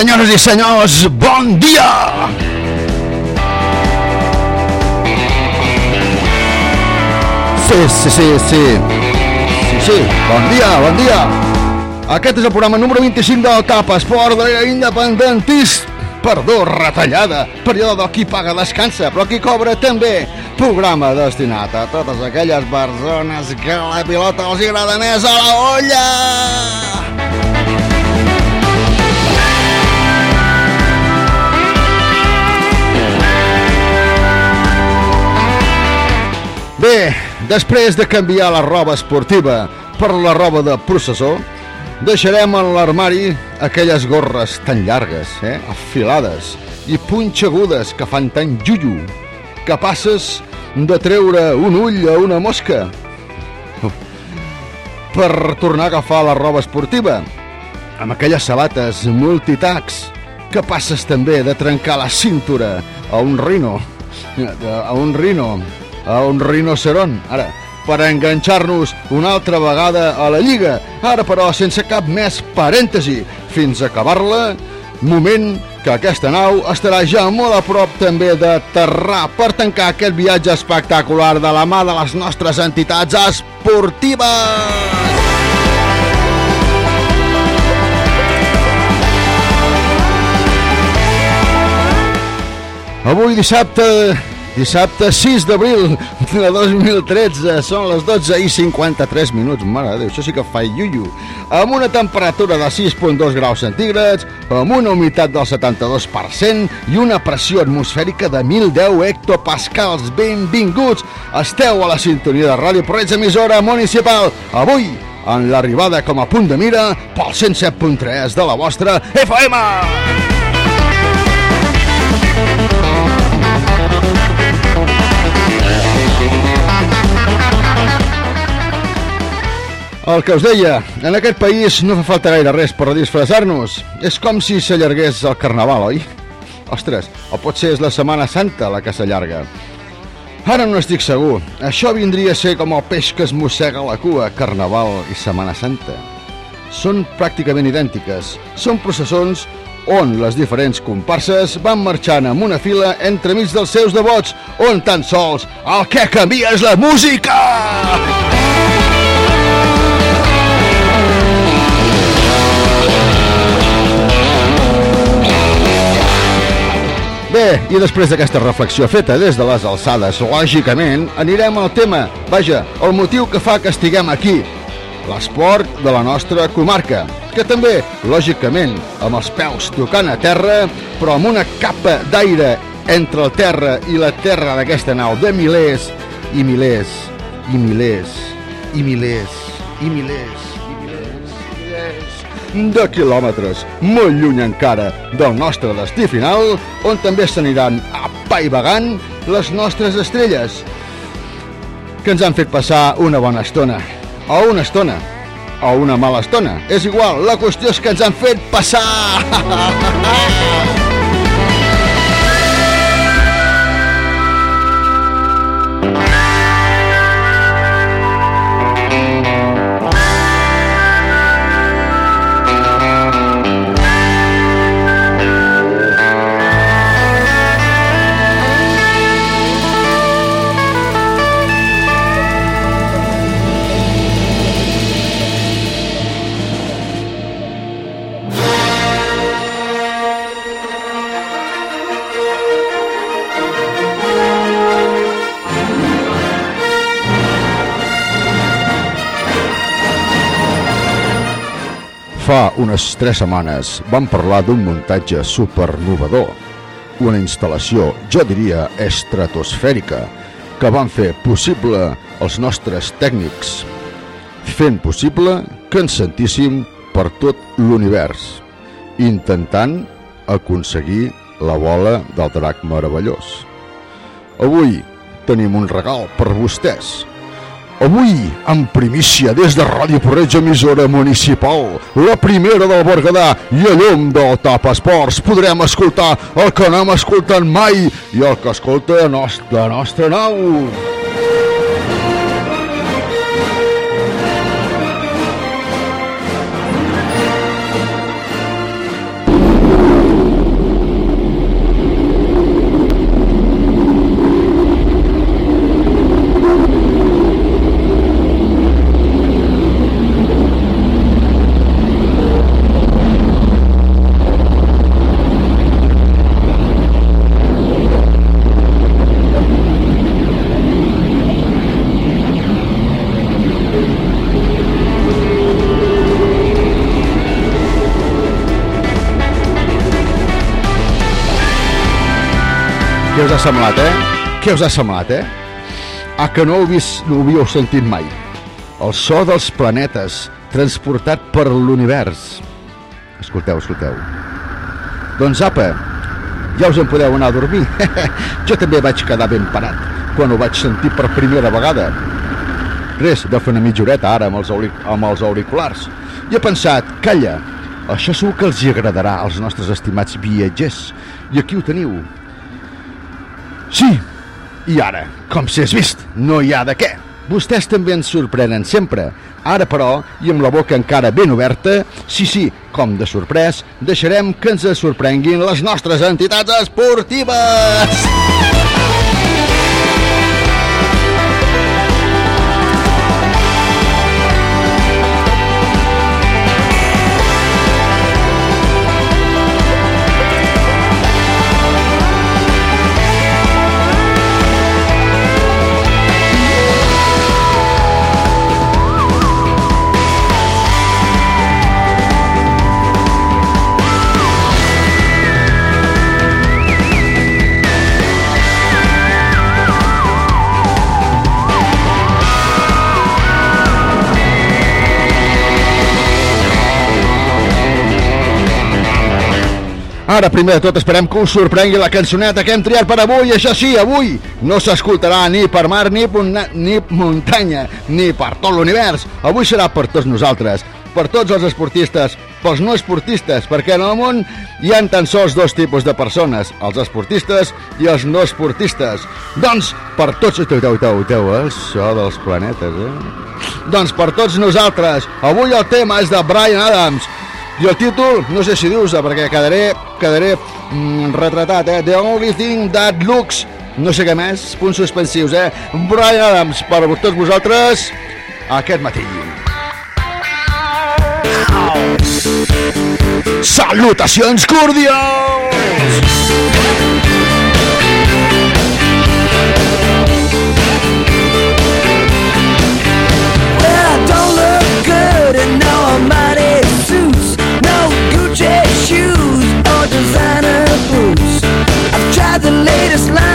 Senyores i senyors, bon dia! Sí, sí, sí, sí. Sí, sí, bon dia, bon dia. Aquest és el programa número 25 del CAP Esport de l'era independentista. Perdó, retallada, període del qui paga descansa, però qui cobra també. Programa destinat a totes aquelles persones que la pilota els agrada més a la olla. Bé, després de canviar la roba esportiva per la roba de processó, deixarem en l'armari aquelles gorres tan llargues, eh, afilades i punxegudes que fan tan llullo, capaces de treure un ull a una mosca. Per tornar a agafar la roba esportiva amb aquelles sabates multitacs capaces també de trencar la cintura a un rino a un rino a un rinoceron, ara, per enganxar-nos una altra vegada a la Lliga, ara però sense cap més parèntesi, fins a acabar-la, moment que aquesta nau estarà ja molt a prop també de Terrà per tancar aquest viatge espectacular de la mà de les nostres entitats esportives. Avui dissabte, dissabte 6 d'abril de 2013, són les 12 i 53 minuts, mare de Déu, això sí que fa iuiu, amb una temperatura de 6.2 graus centígrads, amb una humitat del 72% i una pressió atmosfèrica de 1.010 hectopascals. Benvinguts, esteu a la sintonia de Ràdio Porreig, emissora municipal. Avui, en l'arribada com a punt de mira pel 107.3 de la vostra FM. El que us deia, en aquest país no fa falta gaire res per disfressar-nos. És com si s'allargués el carnaval, oi? Ostres, o potser és la Setmana Santa la que s'allarga. Ara no estic segur. Això vindria a ser com el peix que es mossega la cua, Carnaval i Setmana Santa. Són pràcticament idèntiques. Són processons on les diferents comparses van marxant amb una fila entremig dels seus devots, on tan sols el que canvia és la música! Bé, i després d'aquesta reflexió feta des de les alçades, lògicament, anirem al tema, vaja, el motiu que fa que estiguem aquí, l'esport de la nostra comarca, que també, lògicament, amb els peus tocant a terra, però amb una capa d'aire entre el terra i la terra d'aquesta nau de milers i milers i milers i milers i milers. i milers de quilòmetres, molt lluny encara del nostre destí final, on també s'aniran apaivagant les nostres estrelles, que ens han fet passar una bona estona, o una estona, o una mala estona. És igual, la qüestió és que ens han fet passar! Fa unes tres setmanes vam parlar d'un muntatge supernovador, una instal·lació, jo diria, estratosfèrica, que van fer possible els nostres tècnics, fent possible que ens sentíssim per tot l'univers, intentant aconseguir la bola del drac meravellós. Avui tenim un regal per vostès, Avui, en primícia, des de Ràdio Porreig, emissora municipal, la primera del Berguedà i a llum del Tap Esports, podrem escoltar el que no hem escoltat mai i el que escolta la nostra, la nostra nau. Ha semblat, eh? Què us ha semblat, eh? Ah, que no ho, vist, no ho havíeu sentit mai. El so dels planetes, transportat per l'univers. Escolteu, escolteu. Doncs apa, ja us en podeu anar a dormir. jo també vaig quedar ben parat quan ho vaig sentir per primera vegada. Res, de fer una mitja horeta ara amb els, amb els auriculars. I he pensat, calla, això segur que els hi agradarà als nostres estimats viatgers. I aquí ho teniu, Sí, i ara, com si has vist, no hi ha de què. Vostès també ens sorprenen sempre. Ara, però, i amb la boca encara ben oberta, sí, sí, com de sorprès, deixarem que ens sorprenguin les nostres entitats esportives! Ara, primer de tot, esperem que us sorprengui la cançoneta que hem triat per avui. Això sí, avui no s'escoltarà ni per mar, ni, ni muntanya, ni per tot l'univers. Avui serà per tots nosaltres, per tots els esportistes, pels no esportistes, perquè en el món hi han tan sols dos tipus de persones, els esportistes i els no esportistes. Doncs, per tots... Teu, teu, teu, teu, el so dels planetes, eh? Doncs per tots nosaltres, avui el tema és de Brian Adams, i el títol, no sé si dius perquè quedaré, quedaré mm, retratat, eh? The Only Thing That Looks, no sé què més, punts suspensius, eh? Brian Adams, per tots vosaltres, aquest matí. Salutacions cordials! The latest lines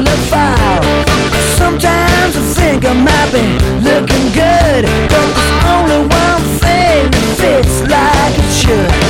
full of fire. Sometimes I think I might be looking good, but there's only one thing that fits like it should.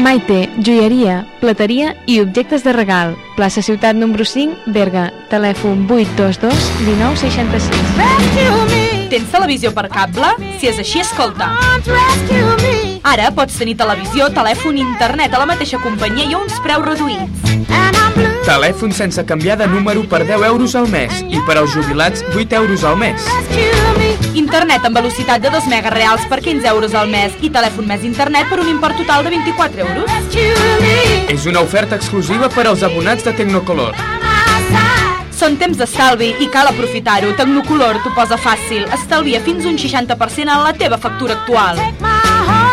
Maite, joieria, plateria i objectes de regal. Plaça Ciutat número 5, Berga. Telèfon 822 1966. Tens televisió per cable? Si és així, escolta. Ara pots tenir televisió, telèfon i internet a la mateixa companyia i a uns preus reduïts. Telèfon sense canviar de número per 10 euros al mes i per als jubilats 8 euros al mes. Internet amb velocitat de 2 megas reals per 15 euros al mes i telèfon més internet per un import total de 24 euros. És una oferta exclusiva per als abonats de Tecnocolor. Són temps d'estalvi i cal aprofitar-ho. Tecnocolor t'ho posa fàcil. Estalvia fins un 60% en la teva factura actual.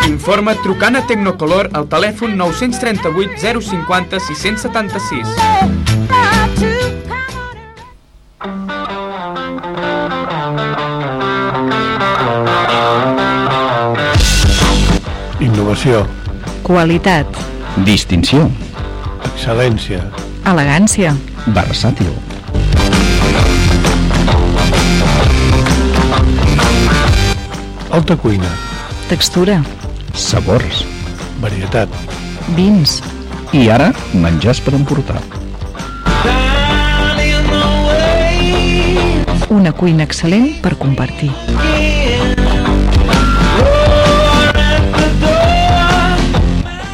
Informa't trucant a Tecnocolor al telèfon 938 050 676. Innovació, Qualitat, Distinció. excel·lència, elegància, Versàtil. alta cuina, textura, Sabors. varietat, vins, I ara, menjars per emportar. una cuina excel·lent per compartir.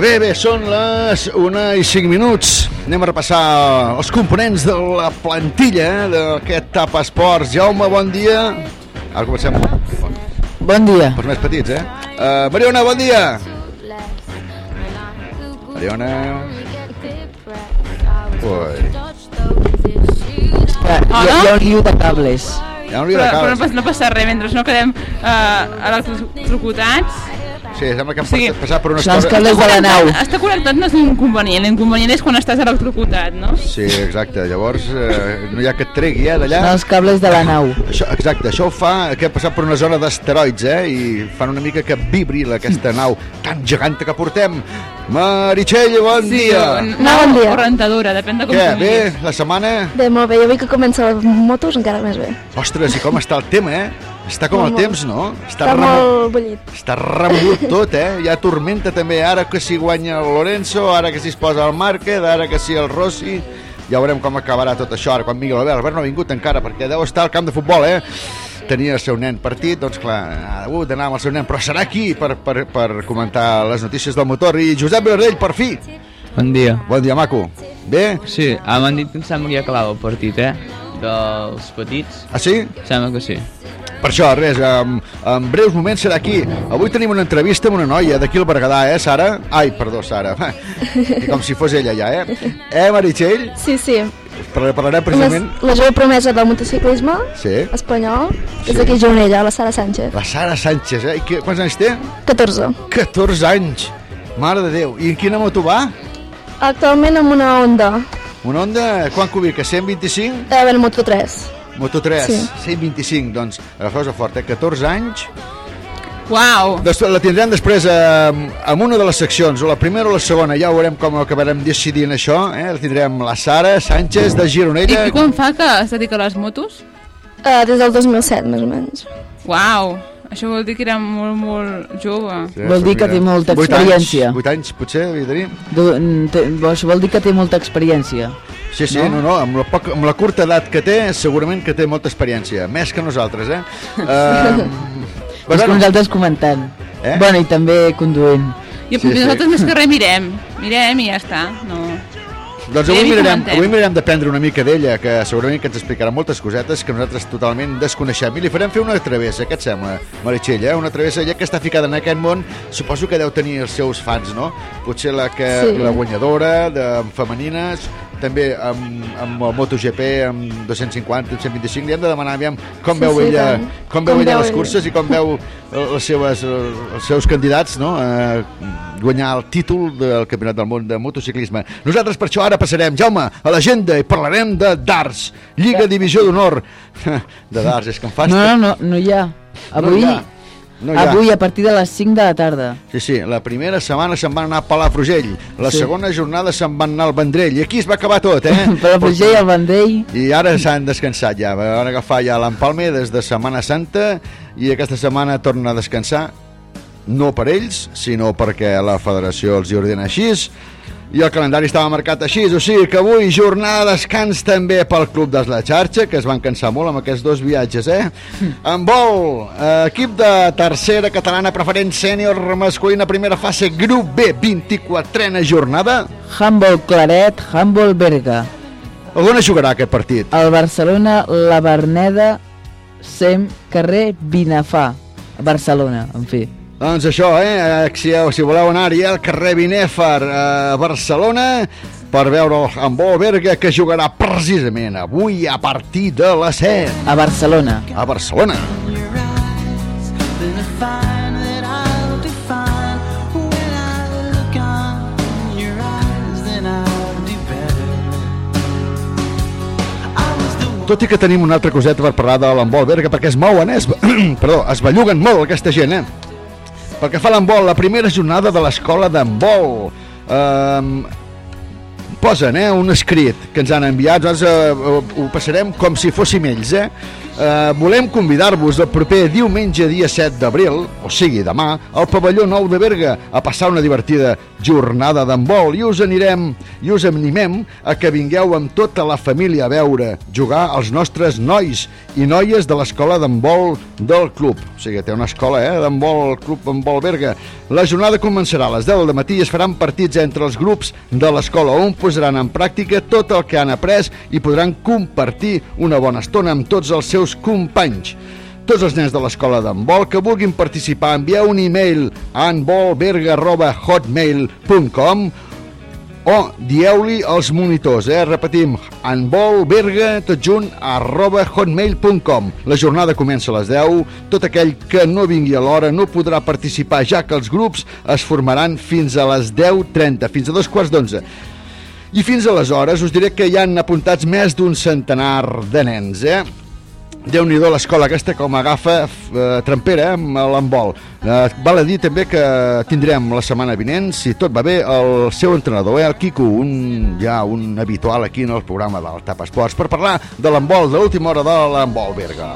Bé, bé, són les 1 i 5 minuts. Anem a repassar els components de la plantilla eh, d'aquest Tapa Esports. Jaume, bon dia. Ara comencem Bon dia. pels més petits, eh? Uh, Mariona, bon dia. Mariona... Ui, Hi ha, hi ha un liu de cables. hi ha un Però, de però no, cables. passa, no passa res, mentre no quedem uh, electrocutats. Sí, sembla que sigui, sí. passat per unes Són els cables de la nau. Estar connectat no és l'inconvenient, l'inconvenient és quan estàs electrocutat, no? Sí, exacte. Llavors, eh, no hi ha que et tregui, eh, d'allà. Són els cables de la nau. Això, exacte, això ho fa que ha passat per una zona d'asteroids, eh? I fan una mica que vibri aquesta nau tan geganta que portem. Meritxell, bon dia! No, bon dia. O rentadora, depèn de com Què, tu bé, diguis. la setmana? Bé, molt bé, jo vull que comença les motos encara més bé. Ostres, i com està el tema, eh? Està com Molt, el temps, no? Està remo- molt bullit. Està remogut tot, eh? Hi ha tormenta també, ara que si guanya el Lorenzo, ara que si es posa el Márquez, ara que si el Rossi... Ja veurem com acabarà tot això, ara quan vingui l'Albert. L'Albert no ha vingut encara, perquè deu estar al camp de futbol, eh? Tenia el seu nen partit, doncs clar, ha hagut d'anar amb el seu nen, però serà aquí per, per, per comentar les notícies del motor. I Josep Vilardell, per fi! Bon dia. Bon dia, maco. Bé? Sí, ah, m'han dit que em sembla que ja acabava el partit, eh? Dels petits. Ah, sí? Sembla que sí. Per això, res, en, en breus moments serà aquí. Avui tenim una entrevista amb una noia d'aquí al Berguedà, eh, Sara? Ai, perdó, Sara. I com si fos ella ja, eh? Eh, Meritxell? Sí, sí. Parlarem, parlarem La, precisament... la jove promesa del motociclisme Sí. espanyol Sí. és d'aquí a Gironella, la Sara Sánchez. La Sara Sánchez, eh? I que, quants anys té? 14. 14 anys. Mare de Déu. I en quina moto va? Actualment amb una Honda, Una Honda, quan cubica? 125? eh, ben Moto 3. Moto 3, Sí. 125, doncs agafeu-vos fort, eh? 14 anys. Uau! Des, la tindrem després eh, amb una de les seccions, o la primera o la segona, ja veurem com acabarem decidint això, eh? La tindrem la Sara Sánchez de Gironella. I quan fa que es dedica a les motos? Eh, des del 2007, més o menys. Uau! Això vol dir que era molt, molt jove. Sí, Vol dir que té molta Vuit experiència. Anys, 8 anys, potser, devia tenir. Du- Això vol dir que té molta experiència. Sí, sí, no, no, amb, la poca, amb la curta edat que té, segurament que té molta experiència, més que nosaltres, eh? Uh, És com nosaltres comentant. Eh? Bueno, i també conduint. I sí, nosaltres més que res mirem. Mirem i ja està. No. Doncs Mirem avui mirarem, avui mirarem d'aprendre una mica d'ella, que segurament que ens explicarà moltes cosetes que nosaltres totalment desconeixem. I li farem fer una travessa, què et sembla, Meritxell? Eh? Una travessa, ja que està ficada en aquest món, suposo que deu tenir els seus fans, no? Potser la, que, Sí. la guanyadora de femenines, també amb, amb el MotoGP, amb 250, amb 125, li hem de demanar aviam com Sí, veu sí, ella, tant. com veu Com ella veu les ella. curses i com veu eh, les seves, eh, els seus candidats no? a guanyar el títol del Campionat del Món de motociclisme. Nosaltres per això ara passarem, Jaume, a l'agenda i parlarem de darts, Lliga Divisió d'Honor. De darts, és que em fas... No, no, no, no hi ha. Avui, hi ha. No ha. avui a partir de les 5 de la tarda. Sí, sí, la primera setmana se'n van anar a Palafrugell, la Sí. segona jornada se'n van anar al Vendrell, i aquí es va acabar tot, eh? Palafrugell, el Vendell... I ara s'han descansat ja, van agafar ja l'empalme des de Setmana Santa i aquesta setmana tornen a descansar no per ells, sinó perquè la federació els hi ordena així i el calendari estava marcat així, o sigui que avui jornada de descans també pel Club de la Xarxa, que es van cansar molt amb aquests dos viatges, eh? En vol, eh, equip de tercera catalana preferent sènior masculina primera fase, grup B, 24a jornada. Humboldt Claret, Humboldt Berga. On es jugarà aquest partit? El Barcelona, la Verneda, Sem, carrer Binafà. Barcelona, en fi. Doncs això, eh? Si, si voleu anar-hi al carrer Binèfar a Barcelona per veure el Handball Berga que jugarà precisament avui a partir de les 7 A Barcelona. a Barcelona. Tot i que tenim una altra coseta per parlar de l'handbol Berga perquè es mouen, eh? Es, perdó, es belluguen molt aquesta gent, eh? Pel que fa a la primera jornada de l'escola d'handbol. Um, posen eh, un escrit que ens han enviat, nosaltres eh, ho passarem com si fóssim ells. Eh? Eh, volem convidar-vos el proper diumenge dia 7 d'abril, o sigui demà, al pavelló nou de Berga a passar una divertida jornada d'handbol i us anirem i us animem a que vingueu amb tota la família a veure jugar els nostres nois i noies de l'escola d'handbol del club. O sigui, té una escola eh, d'handbol, club handbol Berga. La jornada començarà a les 10 del matí i es faran partits entre els grups de l'escola on posaran en pràctica tot el que han après i podran compartir una bona estona amb tots els seus companys. Tots els nens de l'escola d'handbol que vulguin participar envieu un e-mail a handballberga.hotmail.com o dieu-li als monitors, eh? Repetim, handballberga, tot junt, arroba hotmail.com. La jornada comença a les 10. Tot aquell que no vingui a l'hora no podrà participar, ja que els grups es formaran fins a les 10.30, fins a dos quarts d'onze. I fins aleshores us diré que hi han apuntats més d'un centenar de nens, eh? Déu nhi l'escola aquesta com agafa eh, trampera eh, amb l'handbol. Eh, val a dir també que tindrem la setmana vinent, si tot va bé, el seu entrenador, eh, el Quico, un, ja un habitual aquí en el programa del TAP Esports, per parlar de l'handbol, de l'última hora de l'handbol Berga.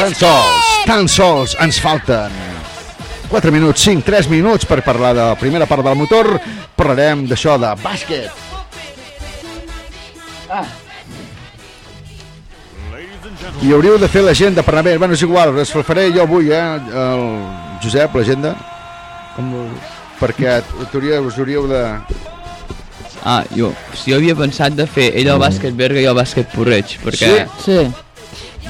Tan sols, tan sols ens falten 4 minuts, 5, 3 minuts per parlar de la primera part del motor. Parlarem d'això de bàsquet. Ah. I hauríeu de fer l'agenda per anar bé. Bueno, és igual, es la faré jo avui, eh, el Josep, l'agenda. Com. Perquè t'hauríeu, us hauríeu de... Ah, jo, si jo havia pensat de fer ell el bàsquet Berga i el bàsquet Porreig, perquè... Sí.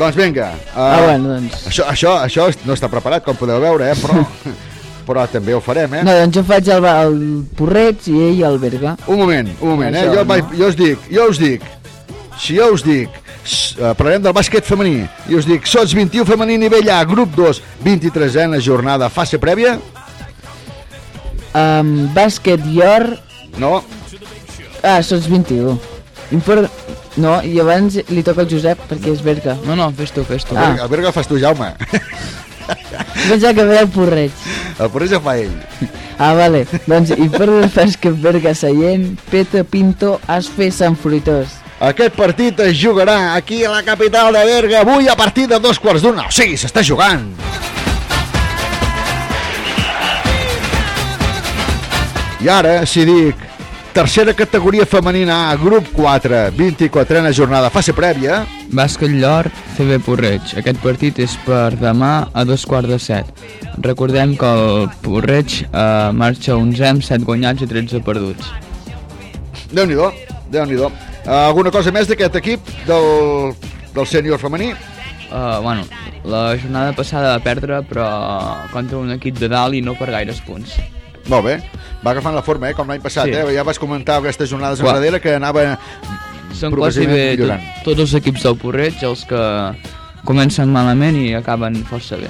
Doncs vinga. Uh, Ah, bueno, doncs. Això, això, això no està preparat, com podeu veure, eh, però, però també ho farem, eh? No, doncs jo faig el, el Porreig i ell el Berga. Un moment, un moment, eh? Jo, no? vaig, jo us dic, jo us dic, si jo us dic, eh, parlarem del bàsquet femení, i us dic, sots 21 femení nivell A, grup 2, 23a jornada, fase prèvia? Um, bàsquet Ior... No. Ah, sots 21. Infor... No, i abans li toca al Josep perquè és Berga. No, no, fes tu, fes tu. Ah. A veure que fas tu, Jaume. Pensa que ve el Porreig. El porreig el fa ell. Ah, vale. Doncs i per el bàsquet Berga Sallent, Peta Pinto, Asfe Sant Fruitós. Aquest partit es jugarà aquí a la capital de Berga avui a partir de dos quarts d'una. O sigui, s'està jugant. I ara, si dic tercera categoria femenina A, grup 4, 24a jornada, fase prèvia, Bàsquet Llor, CB Porreig. Aquest partit és per demà a dos quarts de set. Recordem que el Porreig eh, marxa 11 amb 7 guanyats i 13 perduts. Déu-n'hi-do, déu nhi déu uh, Alguna cosa més d'aquest equip del, del sènior femení? Uh, bueno, la jornada passada va perdre, però contra un equip de dalt i no per gaires punts. Molt bé, va agafant la forma, eh, com l'any passat, Sí. eh? Ja vas comentar aquestes jornades Clar. enrere que anava Són quasi bé tot, tots els equips del Porreig els que comencen malament i acaben força bé.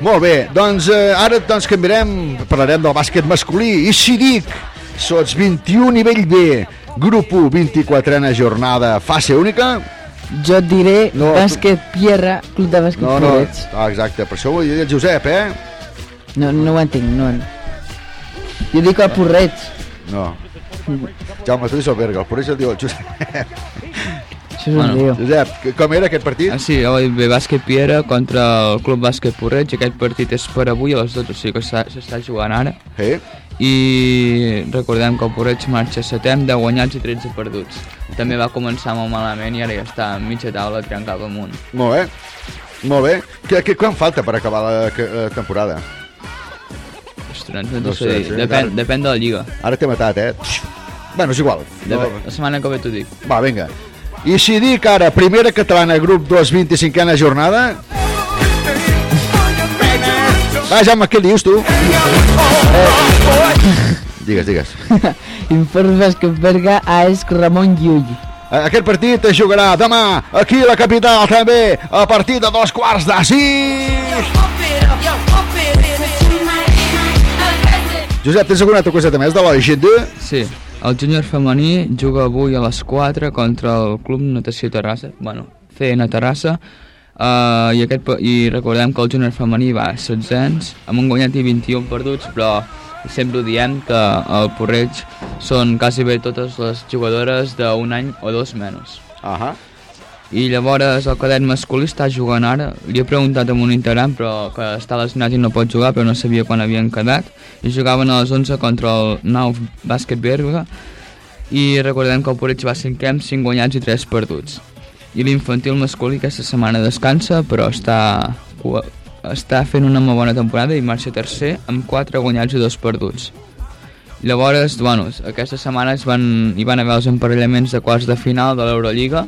Molt bé, doncs eh, ara doncs canviarem, parlarem del bàsquet masculí. I si dic, sots 21 nivell B, grup 1, 24a jornada, fase única? Jo et diré No, tu- bàsquet Pierra, Club de Bàsquet No, no, Porreig. ah, exacte, per això ho diu el Josep, eh? No, no ho entenc, no ho entenc. Jo dic el Porreig. No. Jaume, tu dius el Berga, el Porreig el diu el Josep. Això és un lío. Josep, que- com era aquest partit? Ah, sí, bé, bàsquet Piera contra el Club Bàsquet Porreig. Aquest partit és per avui a les 12, o sigui que s'està- s'està jugant ara. Sí. I recordem que el Porreig marxa setem, 10 guanyats i 13 perduts. També va començar molt malament i ara ja està a mitja taula tirant cap amunt. Molt bé, molt bé. Que, que, quan falta per acabar la, que, la temporada? Ostres, no, No no sé, depèn, ara- depèn de la lliga. Ara t'he matat, eh? Bueno, és igual. Depèn, la setmana que ve t'ho dic. Va, vinga. I si dic ara, primera catalana, grup 2, 25a jornada... Va, Jaume, què dius tu? Digues, digues. Infern Bàsquet Berga, AES Ramon Llull. Eh, Aquest partit es jugarà demà, aquí a la capital també, a partir de dos quarts de sis. Josep, tens alguna altra coseta més de l'Oixet? Sí, el júnior femení juga avui a les 4 contra el Club Natació Terrassa, bueno, CN Terrassa, uh, i, aquest, i recordem que el júnior femení va a 16 anys, amb un guanyat i 21 perduts, però sempre ho diem que el Porreig són quasi bé totes les jugadores d'un any o dos menys. Ahà. I llavors el cadet masculí està jugant ara. Li he preguntat en un Instagram però que està lesionat i no pot jugar però no sabia quan havien quedat. I jugaven a les 11 contra el Nou Bàsquet Berga i recordem que el Porreig va cinquè amb 5 guanyats i 3 perduts. I l'infantil masculí aquesta setmana descansa però està, està fent una molt bona temporada i marxa tercer amb 4 guanyats i 2 perduts. Llavors, bueno, aquesta setmana es van, hi van haver els emparellaments de quarts de final de l'Eurolliga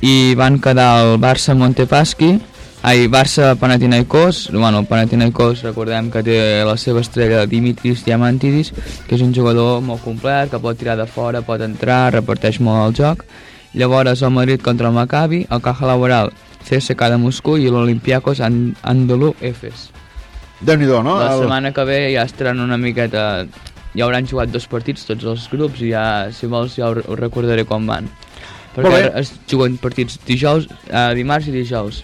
i van quedar el Barça Montepaschi ai, Barça Panathinaikos bueno, Panathinaikos recordem que té la seva estrella Dimitris Diamantidis que és un jugador molt complet que pot tirar de fora, pot entrar, reparteix molt el joc. Llavors el Madrid contra el Maccabi el Caja Laboral CSKA de Moscou i l'Olimpiakos An Andalú Efes. Déu-n'hi-do, no? la El- setmana que ve ja estaran una miqueta ja hauran jugat dos partits tots els grups i ja, si vols ja ho, recordaré com van perquè ara es juguen partits dijous, eh, dimarts i dijous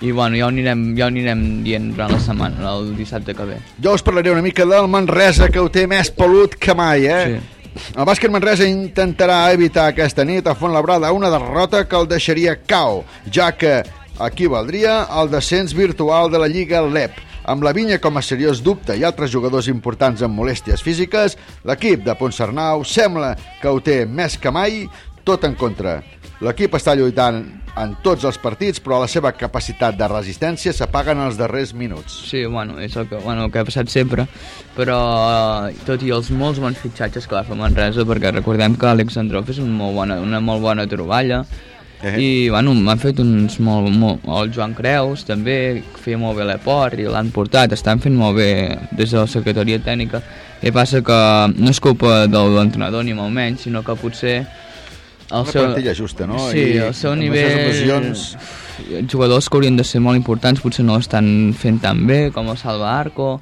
i bueno, ja ho anirem, ja ho anirem dient durant la setmana, el dissabte que ve Jo us parlaré una mica del Manresa, que ho té més pelut que mai, eh? Sí. El bàsquet Manresa intentarà evitar aquesta nit a Fontlabrada una derrota que el deixaria cau, ja que equivaldria al descens virtual de la Lliga LEP. Amb la vinya com a seriós dubte i altres jugadors importants amb molèsties físiques, l'equip de Ponsarnau sembla que ho té més que mai tot en contra. L'equip està lluitant en tots els partits, però la seva capacitat de resistència s'apaga en els darrers minuts. Sí, bueno, és el que, bueno, el que ha passat sempre, però eh, tot i els molts bons fitxatges que va fer Manresa, perquè recordem que Alexandrov és un molt bona, una molt bona troballa, Eh. i bueno, m'han fet uns molt, molt... El Joan Creus també, feia molt bé l'eport i l'han portat, estan fent molt bé des de la secretaria tècnica. I passa que no és culpa de l'entrenador ni molt menys, sinó que potser el Una plantilla justa, no? Sí, I el seu nivell... lesions- Jugadors que haurien de ser molt importants potser no estan fent tan bé, com el Salva Arco,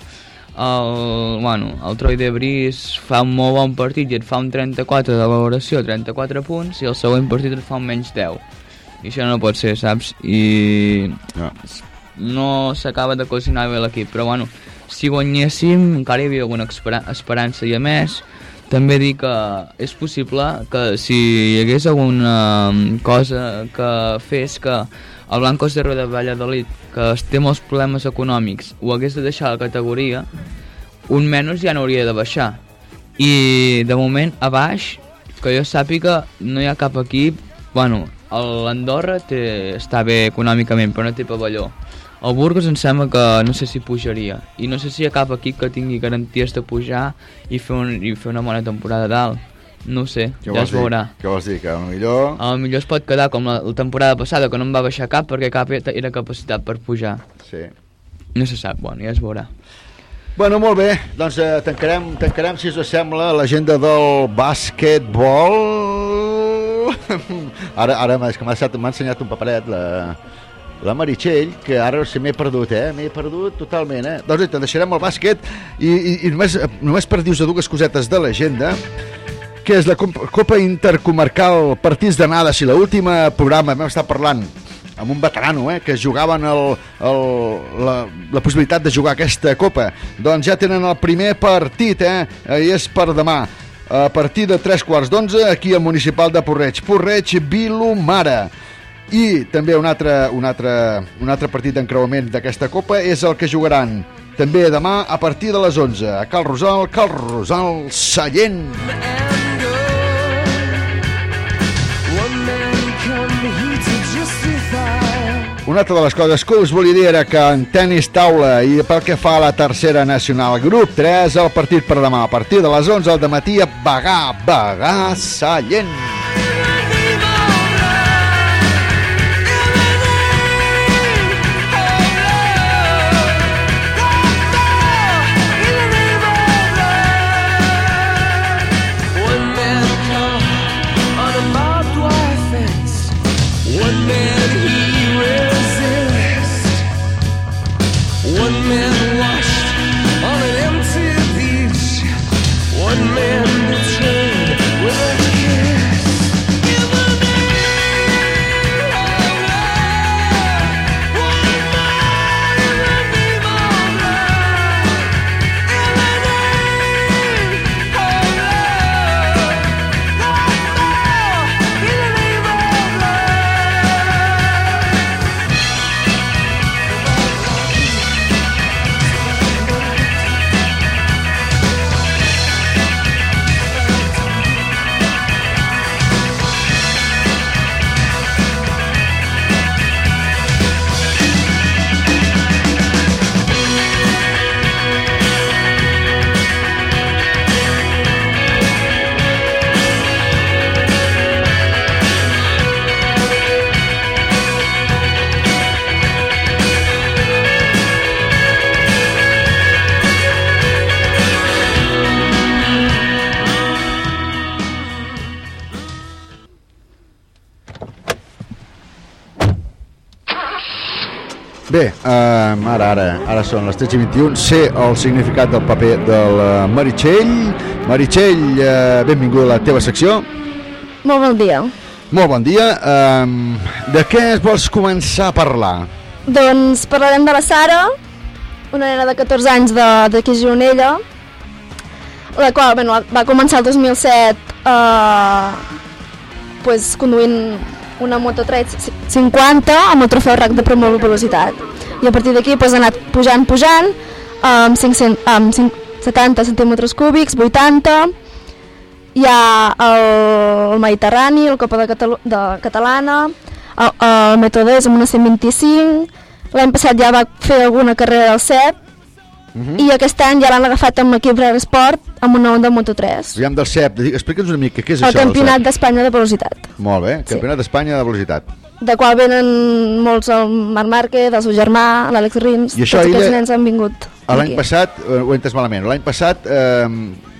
el, bueno, el Troy de Bris fa un molt bon partit i et fa un 34 de valoració, 34 punts, i el següent partit et fa un menys 10. I això no pot ser, saps? I no, no s'acaba de cocinar bé l'equip, però bueno, si guanyéssim encara hi havia alguna espera esperança i a més també dir que és possible que si hi hagués alguna mm, cosa que fes que el Blancos de Valladolid, que té molts problemes econòmics, ho hagués de deixar a la categoria, un menys ja no hauria de baixar. I de moment a baix, que jo sàpiga, no hi ha cap equip, bueno, l'Andorra està bé econòmicament, però no té pavelló. El Burgos em sembla que no sé si pujaria i no sé si hi ha cap equip que tingui garanties de pujar i fer, un, i fer una bona temporada dalt. No ho sé, Què ja es veurà. dir? Què vols dir? Que millor... A lo millor es pot quedar com la, la temporada passada, que no en va baixar cap perquè cap era capacitat per pujar. Sí. No se sap, bueno, ja es veurà. Bueno, molt bé, doncs eh, tancarem, tancarem, si us sembla, l'agenda del bàsquetbol. ara, ara m'ha ensenyat un paperet, la, la Meritxell, que ara se m'he perdut, eh? M'he perdut totalment, eh? Doncs te deixarem el bàsquet i, i, i només, només per dir-vos dues cosetes de l'agenda que és la Copa Intercomarcal Partits d'Anada, si l'última programa vam estar parlant amb un veterano eh, que jugaven el, el, la, la possibilitat de jugar aquesta Copa. Doncs ja tenen el primer partit, eh? I és per demà. A partir de 3 quarts d'onze, aquí al Municipal de Porreig. Porreig, Vilomara. I també un altre, un altre, un altre partit d'encreuament d'aquesta Copa és el que jugaran també demà a partir de les 11 a Cal Rosal, Cal Rosal, Sallent. Una altra de les coses que us volia dir era que en tenis taula i pel que fa a la tercera nacional, grup 3, el partit per demà, a partir de les 11 del matí a Bagà, Bagà, Sallent. Bé, eh, ara, ara, ara són les 13 i 21, sé el significat del paper de la Meritxell. Meritxell, eh, benvinguda a la teva secció. Molt bon dia. Molt bon dia. Eh, de què es vols començar a parlar? Doncs parlarem de la Sara, una nena de 14 anys de- d'aquí Gironella, la qual bueno, va començar el 2007 eh, pues, conduint una Moto 350 amb el trofeu RAC de promoure velocitat. I a partir d'aquí pues, ha anat pujant, pujant, amb, 500, amb 5, 70 centímetres cúbics, 80, hi ha el, Mediterrani, el Copa de, Catalu de Catalana, el, el Metodès amb una 125, l'any passat ja va fer alguna carrera del CEP, Mhm. i aquest any ja l'han agafat amb l'equip Real Sport amb una Honda Moto 3. Aviam del CEP, explica'ns una mica què és El això del Campionat d'Espanya de Velocitat, Molt bé, Campionat d'Espanya de velocitat. de qual venen molts el Marc Márquez, el seu germà, l'Àlex Rins, I això tots aquests nens han vingut. L'any passat, eh, ho he entès malament, l'any passat eh,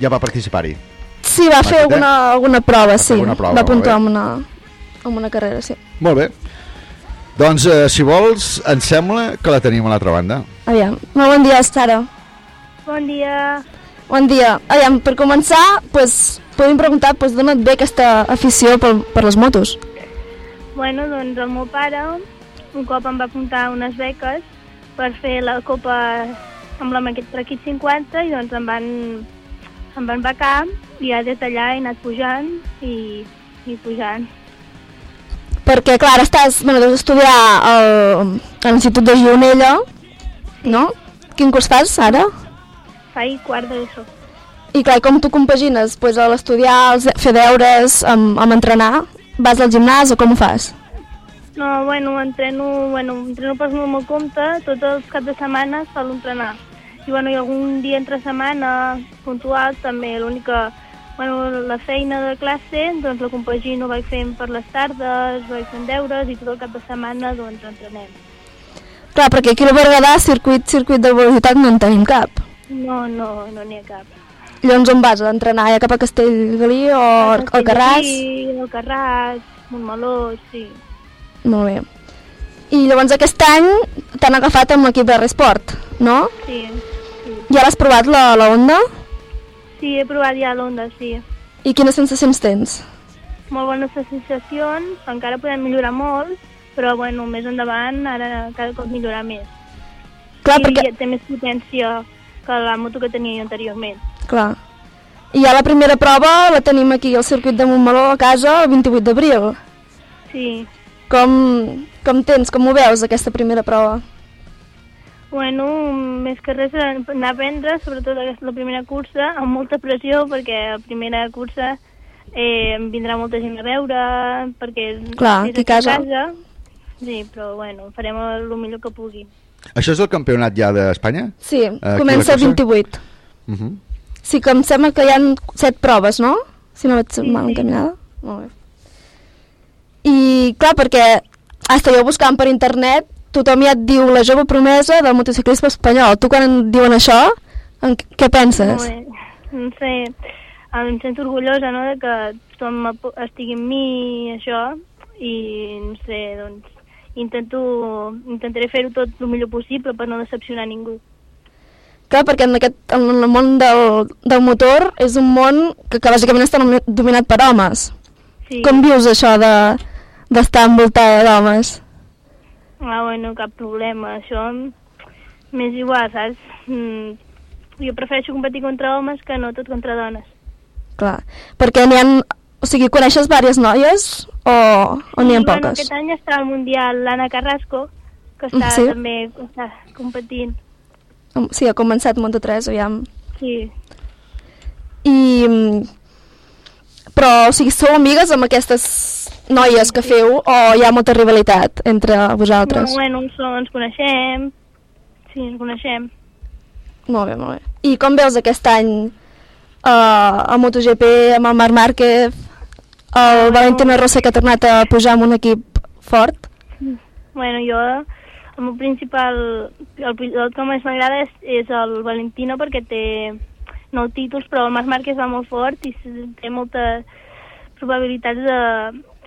ja va participar-hi. Sí, va fer Marquet, eh? alguna, alguna prova, sí. alguna prova, va puntuar amb una, amb una carrera, sí. Molt bé. Doncs, eh, si vols, em sembla que la tenim a l'altra banda. Aviam. Molt bon dia, Sara. Bon dia. Bon dia. Aviam, per començar, pues, podem preguntar pues, d'on et ve aquesta afició per, per les motos? Bueno, doncs el meu pare un cop em va apuntar unes beques per fer la Copa amb la maqueta equip 50 i doncs em van, em van becar i ja des d'allà he anat pujant i, i pujant. Perquè, clar, estàs, bueno, deus estudiar al, a l'Institut de Gironella, no? Quin curs fas ara? Faig quart d'ESO. I clar, com tu compagines pues, a l'estudiar, fer deures, amb, amb entrenar? Vas al gimnàs o com ho fas? No, bueno, entreno, bueno, entreno pel meu compte, tots els caps de setmana solo entrenar. I bueno, i algun dia entre setmana puntual també, l'únic que, bueno, la feina de classe, doncs la compagino, vaig fent per les tardes, vaig fent deures i tot el cap de setmana doncs entrenem. Clar, perquè aquí al Berguedà, circuit, circuit de velocitat no en tenim cap. No, no, no n'hi ha cap. Llavors on vas a entrenar? Ja cap a Castellgalí o al Carràs? Sí, el Carràs, Montmeló, sí. Molt bé. I llavors aquest any t'han agafat amb l'equip de Resport, no? Sí, sí. Ja l'has provat la, la Onda? Sí, he provat ja l'Onda, sí. I quines sensacions tens? Molt bones sensacions, encara podem millorar molt, però bueno, més endavant ara cada cop millorar més. Clar, I perquè- té més potència que la moto que tenia anteriorment. Clar. I ja la primera prova la tenim aquí al circuit de Montmeló a casa el 28 d'abril. Sí, Com, com tens, com ho veus aquesta primera prova? Bueno, més que res anar a aprendre, sobretot aquesta la primera cursa, amb molta pressió, perquè la primera cursa eh, vindrà molta gent a veure, perquè Clar, és aquí a casa. Sí, però bueno, farem el millor que pugui. Això és el campionat ja d'Espanya? Sí, Aquí comença el cursa? 28. Uh -huh. Sí, que em sembla que hi ha set proves, no? Si no vaig Sí, mal sí. encaminada. Molt bé. I, clar, perquè hasta jo buscant per internet, tothom ja et diu la jove promesa del motociclisme espanyol. Tu quan en diuen això, en què- penses? No sé, em sento orgullosa no, de que tothom estigui amb mi, això, i no sé, doncs, intento, intentaré fer-ho tot el millor possible per no decepcionar ningú. Clar, perquè en, aquest, en el món del, del motor és un món que, que bàsicament està dominat per homes. Sí. Com vius això de d'estar envoltada d'homes? Ah, bueno, cap problema, això m'és igual, saps? Mm, jo prefereixo competir contra homes que no tot contra dones. Clar, perquè n'hi ha... O sigui, coneixes diverses noies o, o n'hi ha bueno, poques? aquest any està al Mundial l'Anna Carrasco, que està Sí? també està competint. Sí, ha començat Moto3, aviam. Sí. I... Però, o sigui, sou amigues amb aquestes noies que feu o hi ha molta rivalitat entre vosaltres? No, bueno, ens, ens coneixem. Sí, ens coneixem. Molt bé, molt bé. I com veus aquest any uh, a MotoGP amb el Marc Márquez, el Valentino Rossi que ha tornat a pujar amb un equip fort? Bueno, jo, el meu principal, el, el que més m'agrada és, és el Valentino perquè té nou títols, però el Marc Márquez va molt fort i té moltes probabilitats de,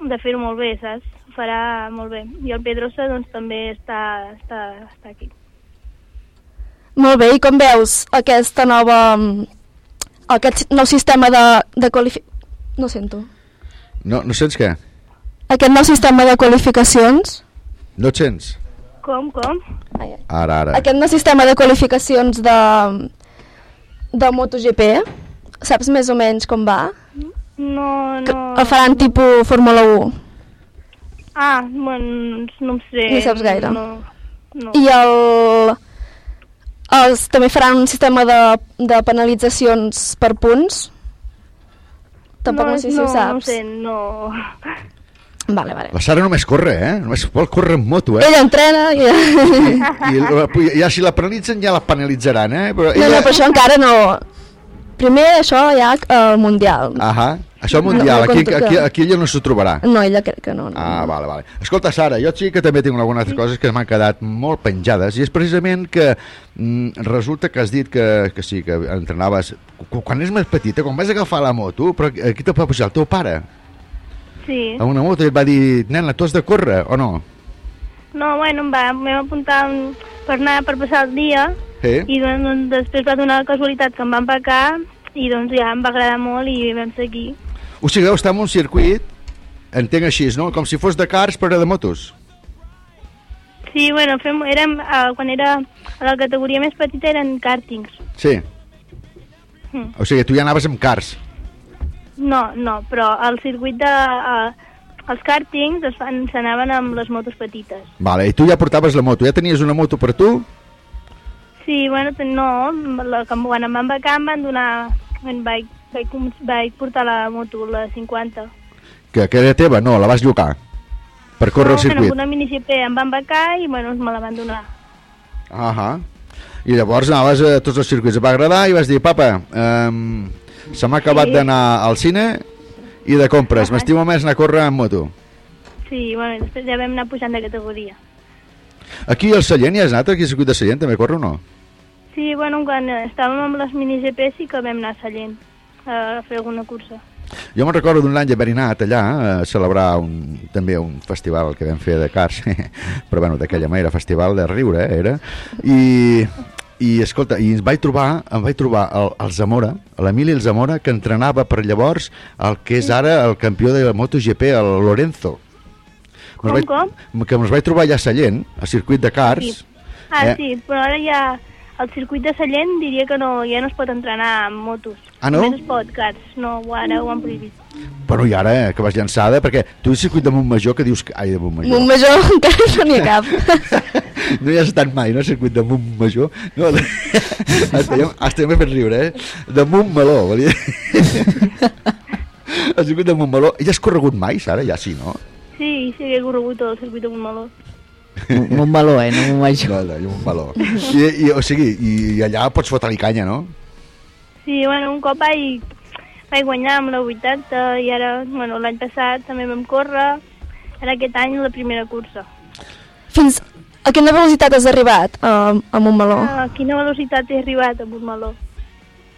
de fer-ho molt bé, saps? Ho farà molt bé. I el Pedrosa, doncs, també està, està, està aquí. Molt bé, i com veus aquesta nova... aquest nou sistema de, de qualificació... No sento. No, no sents què? Aquest nou sistema de qualificacions... No et sents? Com, com? Ara, ara. Aquest nou sistema de qualificacions de, de MotoGP, saps més o menys com va? No, Que no... El faran tipus Fórmula 1. Ah, bueno, no em sé. Ni saps gaire. No, no. I el... Els, també faran un sistema de, de penalitzacions per punts? Tampoc no, sé si no, ho saps. No sé, no... Vale, vale. La Sara només corre, eh? Només vol córrer en moto, eh? Ella entrena i... I, i ja si la penalitzen, ja la penalitzaran, eh? Però No, no, però això encara no... Primer això ja al Mundial. Ahà, això mundial, no aquí, que- aquí, aquí ella no s'ho trobarà. No, ella crec que no. no. Ah, vale, vale. Escolta, Sara, jo sí que també tinc algunes coses que m'han quedat molt penjades i és precisament que mm, resulta que has dit que, que sí, que entrenaves qu- quan és més petita, quan vas agafar la moto, però aquí te va pujar el teu pare Sí. a una moto i et va dir, nena, tu has de córrer o no? No, bueno, em va, em vam apuntar per anar, per passar el dia, Sí. i doncs, doncs després va donar la casualitat que em van pecar, i doncs ja em va agradar molt i vam seguir. O sigui, deu estar en un circuit, entenc així, no? Com si fos de cars però de motos. Sí, bueno, fem, érem, uh, quan era a la categoria més petita eren càrtings. Sí. Mm. O sigui, tu ja anaves amb cars. No, no, però al circuit de... Uh, els càrtings s'anaven amb les motos petites. Vale, i tu ja portaves la moto. Ja tenies una moto per tu? Sí, bueno, no, la, quan em van becar em van donar... Vaig, vaig, vaig portar la moto, la 50. Que, que era teva? No, la vas llogar. Per córrer el no, circuit. amb una mini CP em van becar i bueno, me la van donar. Ahà. I llavors anaves a tots els circuits. Et va agradar i vas dir, papa, um, se m'ha acabat Sí. d'anar al cine i de compres. M'estimo més anar a córrer amb moto. Sí, bueno, després ja vam anar pujant de categoria. Aquí al Sallent hi has anat, aquí al circuit de Sallent també corre o no? Sí, bueno, quan eh, estàvem amb les mini GP sí que vam anar a Sallent a fer alguna cursa. Jo me'n recordo d'un any haver anat allà a celebrar un, també un festival que vam fer de cars, però bueno, d'aquella manera, festival de riure, eh, era, i, i escolta, i ens vaig trobar, em vaig trobar el, el Zamora, l'Emili el Zamora, que entrenava per llavors el que és ara el campió de la MotoGP, el Lorenzo. Com, vaig, com? Que ens vaig trobar allà a Sallent, al circuit de cars. Ah, Eh. sí, però ara ja al circuit de Sallent diria que no, ja no es pot entrenar amb motos. Ah, no? Només es pot, cars, no, ara ho han prohibit. Bueno, i ara eh, que vas llançada, perquè tu el circuit de Montmajor que dius que... Ai, de Montmajor. Montmajor encara no n'hi ha cap. No hi has estat mai, no, circuit de Montmajor? No, de... estem, estem fent riure, eh? De Montmeló, volia dir. El circuit de Montmeló. Ja has corregut mai, Sara? Ja sí, no? Sí, sí que he corregut el circuit de Montmeló. Montmeló, eh, no Montmajor. No, no, Montmeló. I, i, o sigui, i, i allà pots fotre-li canya, no? Sí, bueno, un cop vaig, vaig guanyar amb la 80 i ara, bueno, l'any passat també vam córrer, era aquest any la primera cursa. Fins a quina velocitat has arribat a, a Montmeló? A quina velocitat he arribat a Montmeló?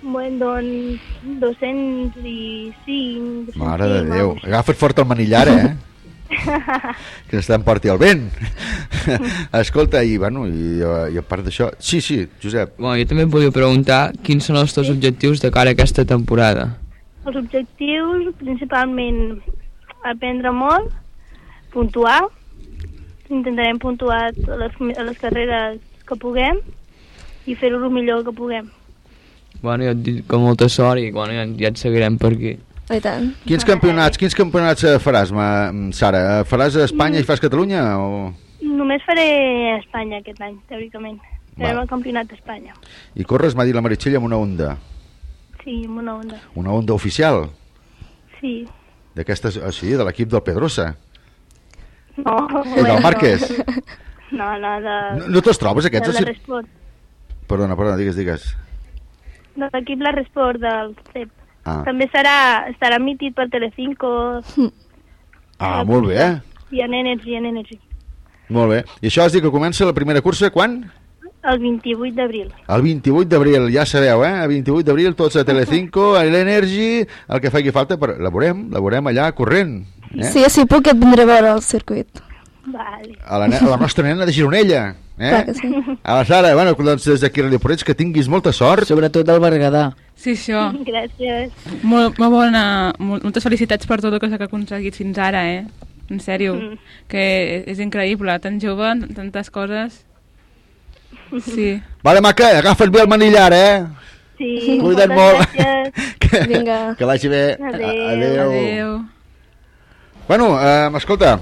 Bueno, doncs 205... Mare de Déu. Agafa't fort el manillar, eh? que no t'emporti el vent. Escolta, i, bueno, i, i a part d'això... Sí, sí, Josep. Bueno, jo també et volia preguntar quins són els teus objectius de cara a aquesta temporada. Els objectius, principalment, aprendre molt, puntuar, intentarem puntuar a les, a les carreres que puguem i fer-ho el millor que puguem. Bueno, jo et dic que molta sort i bueno, ja, ja et seguirem per aquí. I tant. Quins campionats, quins campionats eh, faràs, ma, Sara? Eh, Faràs a Espanya i fas Catalunya? O... Només faré a Espanya aquest any, teòricament. Farem el campionat d'Espanya. I corres, m'ha dit la Meritxell, amb una onda. Sí, amb una onda. Una onda oficial. Sí. D'aquestes, ah, sí, de l'equip del Pedrosa. No, I del Márquez. No, no, de... No, no te'ls trobes, aquests? De la Resport. Perdona, perdona, digues, digues. De l'equip La Resport del CEP. Ah, També serà, estarà mític per Telecinco ah molt bé, eh? i en Energy, en Energy. Molt bé. I això has dit que comença la primera cursa quan? El 28 d'abril. El 28 d'abril, ja sabeu, eh? El 28 d'abril tots a Telecinco, a l'Energy, el que faci falta, però la veurem, la veurem allà corrent. Eh? Sí, si puc et vindré a veure el circuit. Vale. A la, a la nostra nena de Gironella. Eh? Clar que sí. A la Sara, bueno, doncs des d'aquí a Radio Porreig, que tinguis molta sort. Sobretot al Berguedà. Sí, això. Gràcies. Molt, molt bona, molt, moltes felicitats per tot el que s'ha aconseguit fins ara, eh? En sèrio, Mm. que és increïble, tan jove, tantes coses. Sí. Vale, maca, agafa't bé el manillar, eh? Sí, Cuida't moltes molt. gràcies. Que, Vinga. que vagi bé. Adéu. Adéu. Adéu. Bueno, eh, escolta,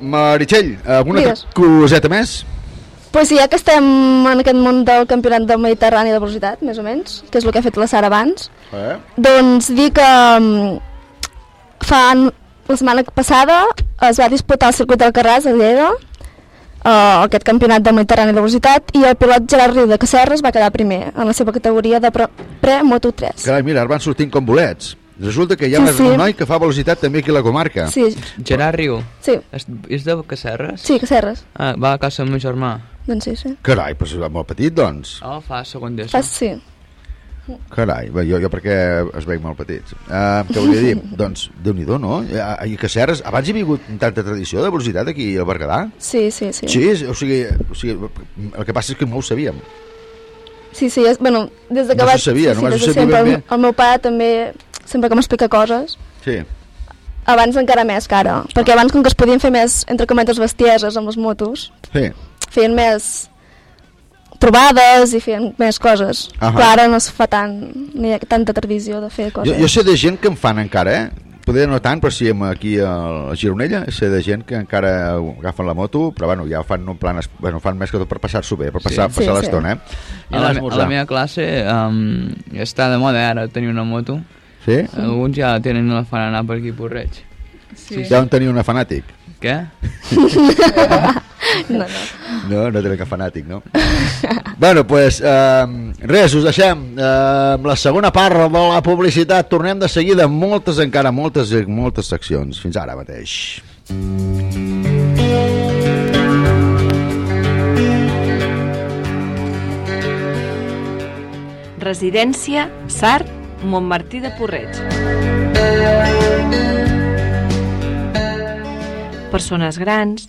Meritxell, alguna Digues. coseta més? Pues sí, ja que estem en aquest món del campionat del Mediterrani de velocitat, més o menys, que és el que ha fet la Sara abans, Eh? doncs dir que mm, fa la setmana passada es va disputar el circuit del Carràs a Lleida, uh, aquest campionat del Mediterrani de velocitat, i el pilot Gerard Riu de Cacerres va quedar primer en la seva categoria de pre- pre-Moto 3. Carai, mira, ara van sortint com bolets. Resulta que hi ha Sí, sí, un noi que fa velocitat també aquí a la comarca. Sí, Gerard Riu. Sí. És, és de Cacerres? sí, Cacerres. Ah, va a casa amb el meu germà. Doncs sí, sí. Carai, però és molt petit, doncs. Oh, fa segon d'ESO. Fa, sí. Carai, bé, jo, jo perquè es veig molt petits. Uh, què volia dir? doncs, déu nhi no? I, I que Serres, abans hi havia hagut tanta tradició de velocitat aquí al Berguedà? Sí, sí, sí. Sí, o sigui, o sigui, el que passa és que no ho sabíem. Sí, sí, és, bueno, des de que No vaig... sabia, sí, només sí, des de sempre, el, el meu pare també, sempre que m'explica coses, Sí. abans encara més que ara, perquè abans com que es podien fer més, entre cometes, bestieses amb les motos, Sí. feien més trobades i feien més coses. Ahà. Però ara no es fa tant, ni ha tanta tradició de fer Jo, coses. jo sé de gent que en fan encara, eh? Poder no tant, però sí aquí a Gironella, sé de gent que encara agafen la moto, però bueno, ja ho fan en plan, bueno, fan més que tot per passar-s'ho bé, per passar, Sí. passar Sí, l'estona, eh? A la, a la meva classe um, està de moda ara tenir una moto. Sí? Alguns ja la tenen i la fan anar per aquí per Reig. Sí. Ja en teniu una fanàtic. Què? no, no. No, no tenen cap fanàtic, no? bueno, doncs, pues, eh, res, us deixem eh, amb la segona part de la publicitat. Tornem de seguida amb moltes, encara moltes, moltes seccions. Fins ara mateix. Residència Sart, Montmartí de Porreig. Persones grans,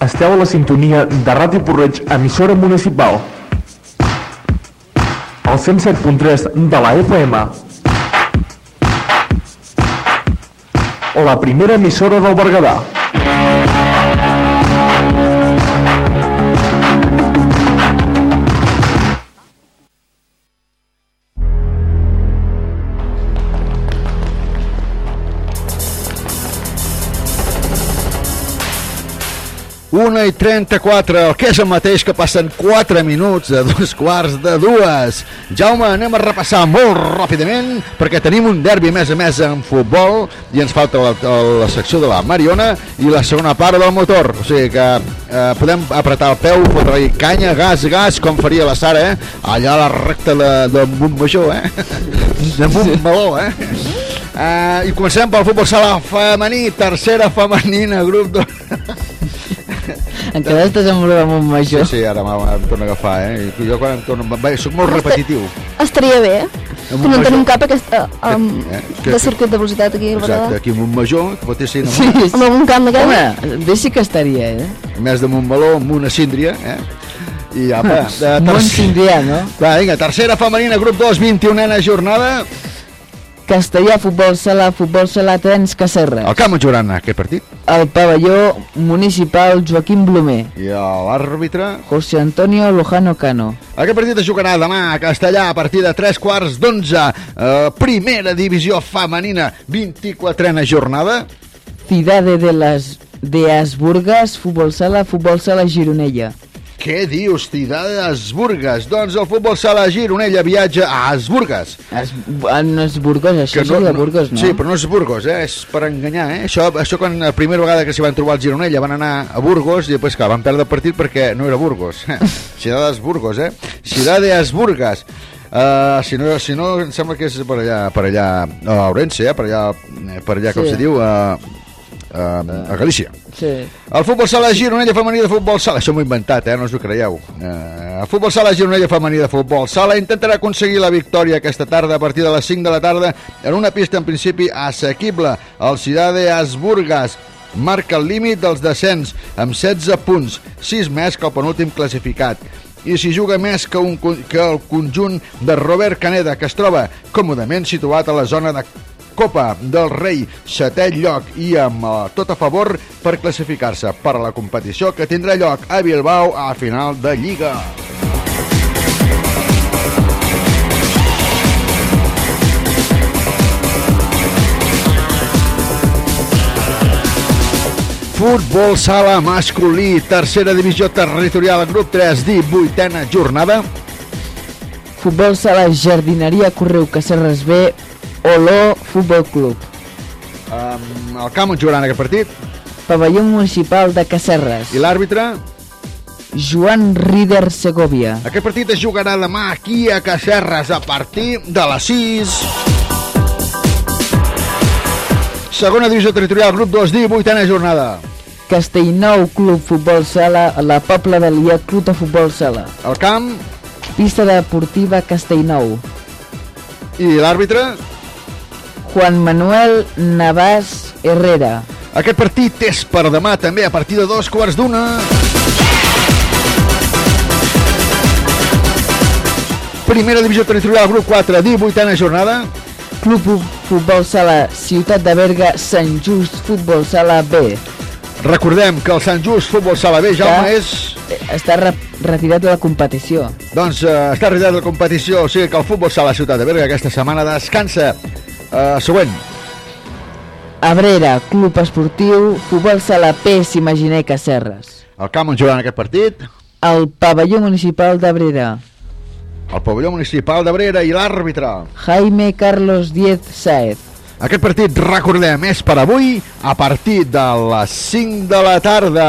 Esteu a la sintonia de Ràdio Porreig, emissora municipal. El 107.3 de la FM. La primera emissora del Berguedà. Una i 34, el que és el mateix que passen 4 minuts de dos quarts de dues. Jaume, anem a repassar molt ràpidament perquè tenim un derbi més a més en futbol i ens falta la, la secció de la Mariona i la segona part del motor. O sigui que eh, podem apretar el peu, fotre-hi canya, gas, gas, com faria la Sara, eh? Allà a la recta de, de Montmajor, eh? De Montmeló, eh? Uh, I comencem pel futbol sala femení, tercera femenina, grup 2. Encara estàs amb el Montmajor. Sí, sí, ara em torna a agafar, eh? Jo quan em torno... Va, soc molt repetitiu. Estaria bé, Amb que un no en tenim major. cap aquest, uh, um, Eh, que- de circuit de velocitat aquí al Exacte, Berguedà. aquí a Montmajor, que pot ser Sí, sí. Amb algun camp d'aquest? Home, bé sí que estaria, eh? A més de Montmeló, amb una síndria, eh? I apa, de Mont Síndria, no? Va, vinga, tercera femenina, grup 2, 21a jornada. Castellà, futbol sala, futbol sala, trens, Cacerres. El camp Jurana, aquest partit. El pavelló municipal Joaquim Blomer. I l'àrbitre... José Antonio Lojano Cano. Aquest partit es jugarà demà a Castellà a partir de 3 quarts d'11. Eh, primera divisió femenina, 24a jornada. Cidade de las de Asburgas, futbol sala, futbol sala Gironella. Què dius, Cidade d'Asburgas? Doncs el futbol sala Gironella viatja a Asburgas. Es, ah, no és Burgos, això no, seria Burgos, no? Sí, però no és Burgos, eh? és per enganyar. Eh? Això, això quan la primera vegada que s'hi van trobar al Gironella van anar a Burgos i després que van perdre el partit perquè no era Burgos. Ciudades Burgos, eh? Ciudad de Asburgas. Uh, si, no, si no, em sembla que és per allà, per allà a Ourense, eh? per allà, per allà com Sí. se diu, a, a, a Galícia. Sí. El futbol sala Gironella femení de futbol sala, això m'ho he inventat, eh? no us ho creieu. Eh, el futbol sala Gironella femení de futbol sala intentarà aconseguir la victòria aquesta tarda a partir de les 5 de la tarda en una pista en principi assequible. El Cidade Asburgas marca el límit dels descens amb 16 punts, 6 més que el penúltim classificat. I si juga més que, un, que el conjunt de Robert Caneda, que es troba còmodament situat a la zona de Copa del Rei, setè lloc i amb eh, tot a favor per classificar-se per a la competició que tindrà lloc a Bilbao a final de Lliga. Futbol sala masculí, tercera divisió territorial, grup 3, 18a jornada. Futbol sala Jardineria Correu Cacerres B, Oló Futbol Club. Um, el camp on jugaran aquest partit. Pavelló municipal de Cacerres. I l'àrbitre? Joan Rider Segovia. Aquest partit es jugarà demà aquí a Cacerres a partir de les 6. Segona divisió territorial, grup 2D, vuitena jornada. Castellnou Club Futbol Sala, la Pobla de Liet Club de Futbol Sala. El camp Pista Deportiva Castellnou. i l'àrbitre. Juan Manuel Navàs Herrera. Aquest partit és per demà també a partir de dos quarts d'una. Primera divisió territorial, grup 4, 18a jornada. Club Fu- Futbol Sala Ciutat de Berga Sant Just Futbol Sala B. Recordem que el Sant Just Futbol Sala B, Jaume, és... Està re retirat de la competició. Doncs eh, està retirat de la competició, o sigui que el Futbol Sala Ciutat de Berga aquesta setmana descansa. Eh, següent. Abrera, Club Esportiu, Futbol Sala P, s'imaginer Cacerres. El camp on jugaran aquest partit, El pavelló municipal d'Abrera. el pavelló municipal d'Abrera i l'àrbitre. Jaime Carlos Diez Saez. Aquest partit, recordem, és per avui a partir de les 5 de la tarda.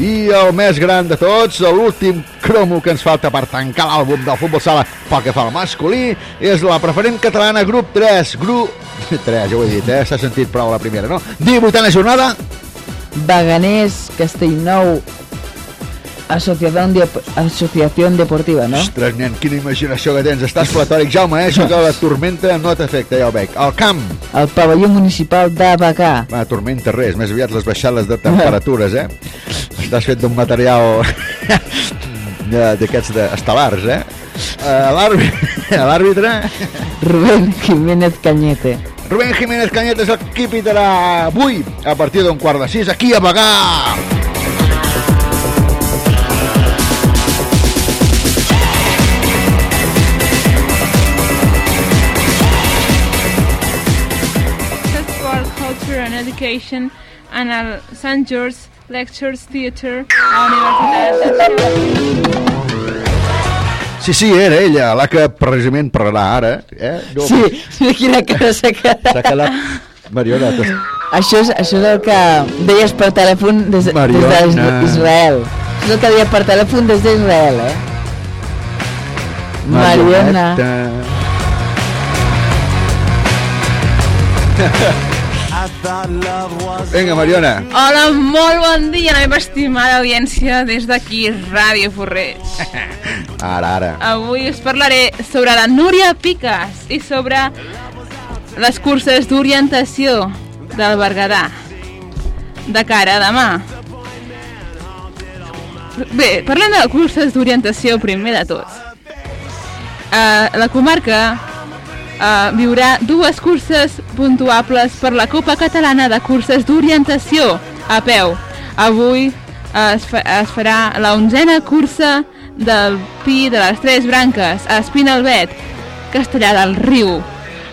I el més gran de tots, l'últim cromo que ens falta per tancar l'àlbum del futbol sala pel que fa al masculí, és la preferent catalana grup 3. Grup 3, ja ho he dit, eh? S'ha sentit prou la primera, no? 18a jornada, Baganés, Castellnou, Asociación, de, Asociación Deportiva, no? Ostres, nen, quina imaginació que tens. Estàs platòric, Jaume, eh? Això que la tormenta no t'afecta, ja ho veig. El camp, El pavelló municipal de Bagà. va, tormenta res, més aviat les baixades de temperatures, eh? Estàs fet d'un material de- d'aquests de, estel·lars, eh? L'àrbitre... L'àrbitre... Rubén Jiménez Cañete. Rubén Jiménez Cañete és el que pitarà avui a partir d'un quart de sis aquí a Bagà. Education en el St. George Lectures Theatre a la Universitat de Sí, sí, era ella, la que precisament parlarà ara. Eh? No, Sí, mira quina cara s'ha quedat. S'ha quedat... Mariona, Això és, això és el que deies per telèfon des, des Mariona. d'Israel. Això és el que deia per telèfon des d'Israel, eh? Mariona. Vinga, Mariona. Hola, molt bon dia, la meva estimada audiència des d'aquí, Ràdio Forreig. Ara, ara. Avui us parlaré sobre la Núria Piques i sobre les curses d'orientació del Berguedà de cara a demà. Bé, parlem de curses d'orientació primer de tot. Uh, la comarca uh, viurà dues curses puntuables per la Copa Catalana de Curses d'Orientació a peu. Avui uh, es, fa, es farà la onzena cursa del Pi de les Tres Branques a Espinalbet, Castellà del Riu.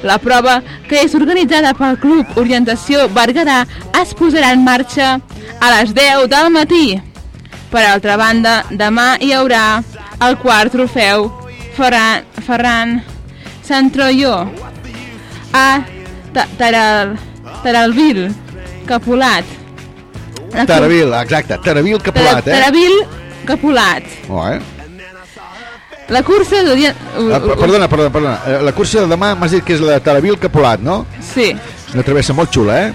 La prova, que és organitzada pel Club Orientació Berguedà, es posarà en marxa a les 10 del matí. Per altra banda, demà hi haurà el quart trofeu Ferran, Ferran Santrolló a Ta- Taral, Taralvil, Capolat. Taravil, exacte, Taravil Capolat, eh? Taravil, Capolat. Oh, eh? La cursa d'Orient... Ah, per- perdona, perdona, perdona. Eh, La cursa de demà m'has dit que és la de Taravil Capolat, no? Sí. Una travessa molt xula, eh?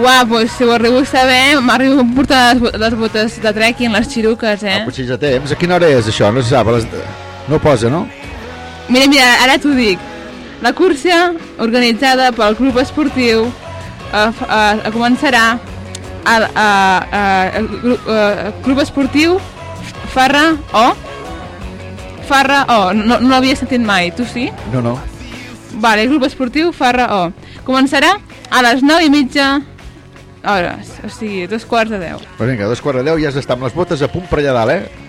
Uau, pues, si ho arribo a saber, m'arribo a portar les, les botes de trekking, les xiruques, eh? Potser ja temps. A quina hora és això? No se sap. Les... No posa, no? Mira, mira, ara t'ho dic. La cursa, organitzada pel club esportiu, eh, eh, començarà al el gru- eh, club esportiu Farra O. Farra O, no, no l'havia sentit mai, tu sí? No, no. Vale, club esportiu Farra O. Començarà a les 9 i mitja hores, o sigui, dos quarts de 10. Pues vinga, dos quarts de deu ja has d'estar amb les botes a punt per allà dalt, eh?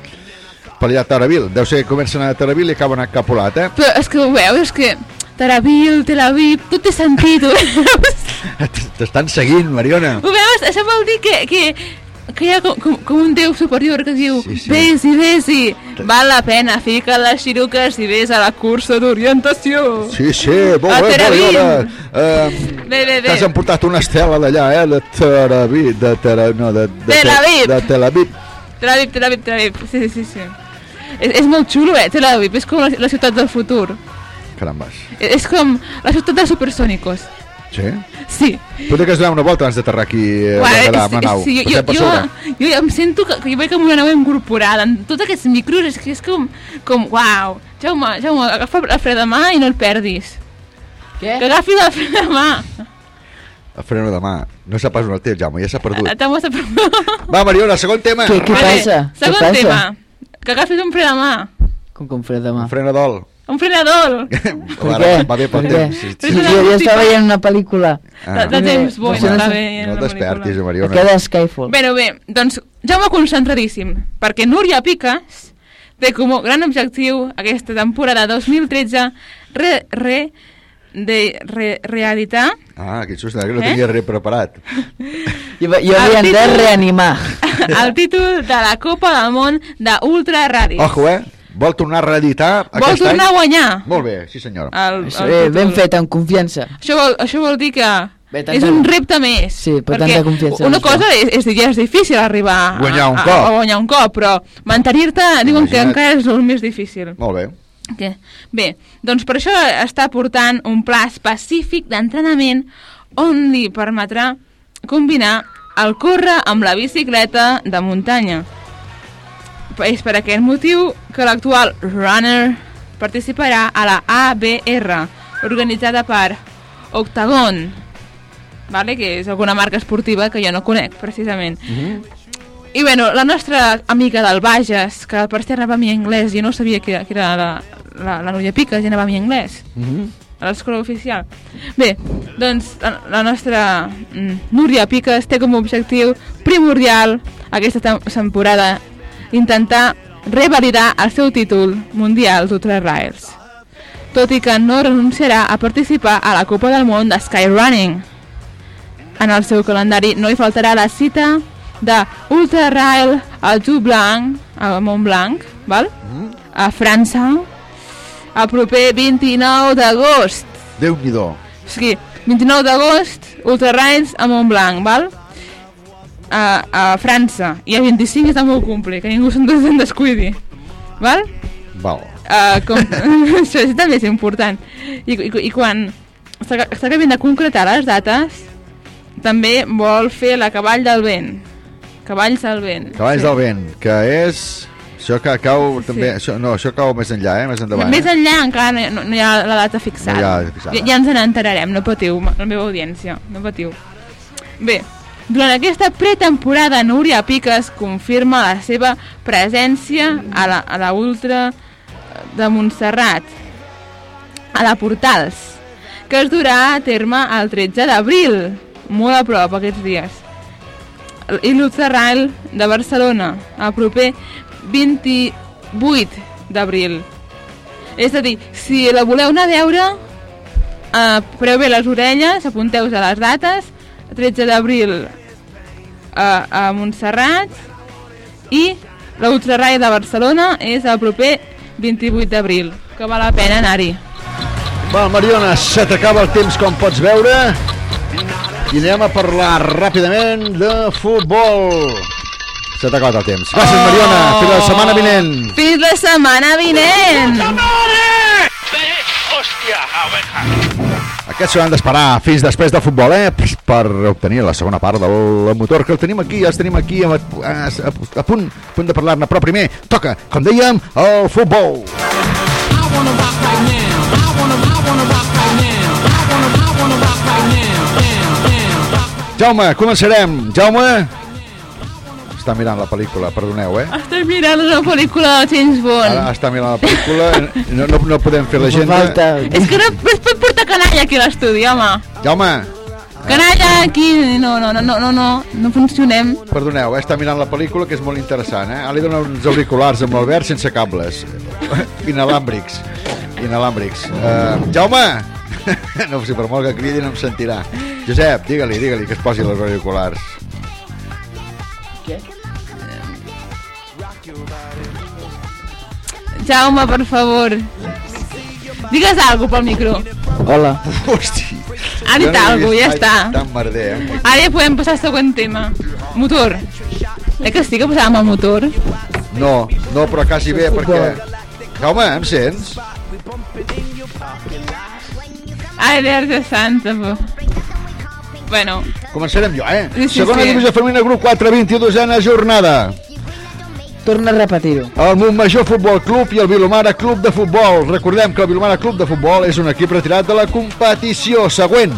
Per allà a Taravil. Deu ser que comencen a Taravil i acaben a Capolat, eh? Però és que ho veus, és que Taravil, Tel Aviv, tot té sentit, ho veus? T'estan seguint, Mariona. Ho veus? Això vol dir que, que, que hi ha com, com, com un déu superior que diu sí, sí. vés-hi, vés-hi, val la pena, fica les xiruques i vés a la cursa d'orientació. Sí, sí, molt bé. Mariona. Uh, Bé, bé, bé. T'has emportat una estela d'allà, eh? De Taravil, de Taravil, no, de, de, Tel Aviv. De Tel Aviv. Tel Aviv, Tel Aviv, Tel Aviv. Sí, sí, sí. És, és molt xulo, eh, Tel Aviv. És com la, la ciutat del futur. Carambes. És, és com la ciutat dels supersònicos. Sí? Sí. Potser que es donar una volta abans d'aterrar aquí eh, Uà, Berguedà, és- amb la nau. sí, jo, jo, sobre. jo, em sento que, que jo vaig amb una nau incorporada en tots aquests micros, és que és com, com uau, Jaume, Jaume, agafa el fre de mà i no el perdis. Què? Que agafis el fre de mà. El freno de mà. No sap pas on el té, Jaume, ja s'ha perdut. T'ho de perdut. Va, Mariona, segon tema. Què, què passa? Què Segon passa? tema, que agafis un fre de mà. Com que un fred de mà? Frenadol. Un frenador. Per Va, què? va bé pel Per què? temps. Sí, Sí, sí. jo, jo estava veient una pel·lícula. Ah. De James Bond, No sé, està no bé. No despertis, Mariona. Aquella Skyfall. Bé, bé, doncs Jaume concentradíssim, perquè Núria Piques té com a gran objectiu aquesta temporada 2013 re, re, de, re, reeditar Ah, que just, que no Eh? tenia res preparat. Jo, jo havia El de reanimar. el títol de la Copa del Món d'Ultra Ràdio. Ojo, eh? Vol tornar a reeditar Vol aquest tornar a any? guanyar. Molt bé, sí senyora. El, Això, el eh, títol. ben fet, amb confiança. Això vol, això vol dir que Bé, és un repte més. Sí, perquè tanta confiança Una cosa és, és, ja és difícil arribar a, Guanyar un a, cop. a, guanyar un cop, però mantenir-te diuen que encara és el més difícil. Molt bé. Que, bé, doncs per això està portant un pla específic d'entrenament on li permetrà combinar el córrer amb la bicicleta de muntanya. És per aquest motiu que l'actual runner participarà a la ABR, organitzada per Octagon, vale? que és alguna marca esportiva que jo no conec, precisament. I bueno, la nostra amiga del Bages, que per cert anava a mi anglès, jo no sabia que, que era la, la, la Núria Piques i anava a mi anglès, a l'escola oficial. Bé, doncs la, la nostra mm, Núria Piques té com a objectiu primordial aquesta tem- temporada intentar revalidar el seu títol mundial d'Ultra Rails tot i que no renunciarà a participar a la Copa del Món de Skyrunning. En el seu calendari no hi faltarà la cita de Ultra Rail al Tour Blanc, a Montblanc, val? a França, el proper 29 d'agost. Déu-n'hi-do. O sigui, 29 d'agost, Ultra Rails a Montblanc, val? A, a França. I el 25 és el meu cumple, que ningú se'n descuidi. Val? Val. Uh, com... això és també és important. I, i, i quan s'aca- s'acabin de concretar les dates, també vol fer la cavall del vent. Cavalls del vent. Cavalls del vent, que és... Això que cau també... Això, no, això cau més enllà, eh? Més endavant. Més eh? enllà encara no, no, no hi ha la data fixada. No hi ha data fixada. Ja, ja ens n'enterarem, no patiu, la meva audiència, no patiu. Bé, durant aquesta pretemporada, Núria Piques confirma la seva presència a la, a la Ultra de Montserrat, a la Portals, que es durà a terme el 13 d'abril, molt a prop aquests dies. I l'Ultra Rail de Barcelona, el proper 28 d'abril. És a dir, si la voleu anar a veure, eh, preu bé les orelles, apunteu a les dates, 13 d'abril a, a Montserrat i l'Ultrarrai de Barcelona és el proper 28 d'abril, que val la pena anar-hi. Val, Mariona, se t'acaba el temps, com pots veure. I anem a parlar ràpidament de futbol. Se t'ha acabat el temps. Gràcies, Mariona. Fins la setmana vinent. Fins la setmana vinent! Aquests s'hauran d'esperar fins després del futbol, eh? Per- Per obtenir la segona part del motor que el tenim aquí, ja els tenim aquí a, a, a, a punt, a punt de parlar-ne, però primer toca, com dèiem, el futbol. Jaume, començarem. Jaume... Està mirant la pel·lícula, perdoneu, eh? Estic mirant una pel·lícula de James Bond. Ara està mirant la pel·lícula, no, no, no podem fer l'agenda. És que no es pot portar canalla aquí a l'estudi, home. Jaume, Canalla aquí, no, no, no, no, no, no, no funcionem. Perdoneu, eh? està mirant la pel·lícula que és molt interessant, eh? Ara li dono uns auriculars amb l'Albert sense cables. Inalàmbrics. Inalàmbrics. Uh, Jaume! no sé, per molt que cridi no em sentirà. Josep, digue-li, digue-li que es posi els auriculars. Jaume, per favor. Digues alguna pel micro. Hola. Hosti. Ha dit vist ja està. Tan merder, eh? Ara ja podem passar al següent tema. Motor. Eh que sí que posàvem el motor? No, no, però quasi bé, perquè... Jaume, em sents? Ai, Verge Santa, po. Bueno, Començarem jo, eh? Sí, sí, Segona sí. divisió femenina, grup 4, 22a jornada. Torna a repetir-ho. El Montmajor Futbol Club i el Vilomara Club de Futbol. Recordem que el Vilomara Club de Futbol és un equip retirat de la competició. Següent.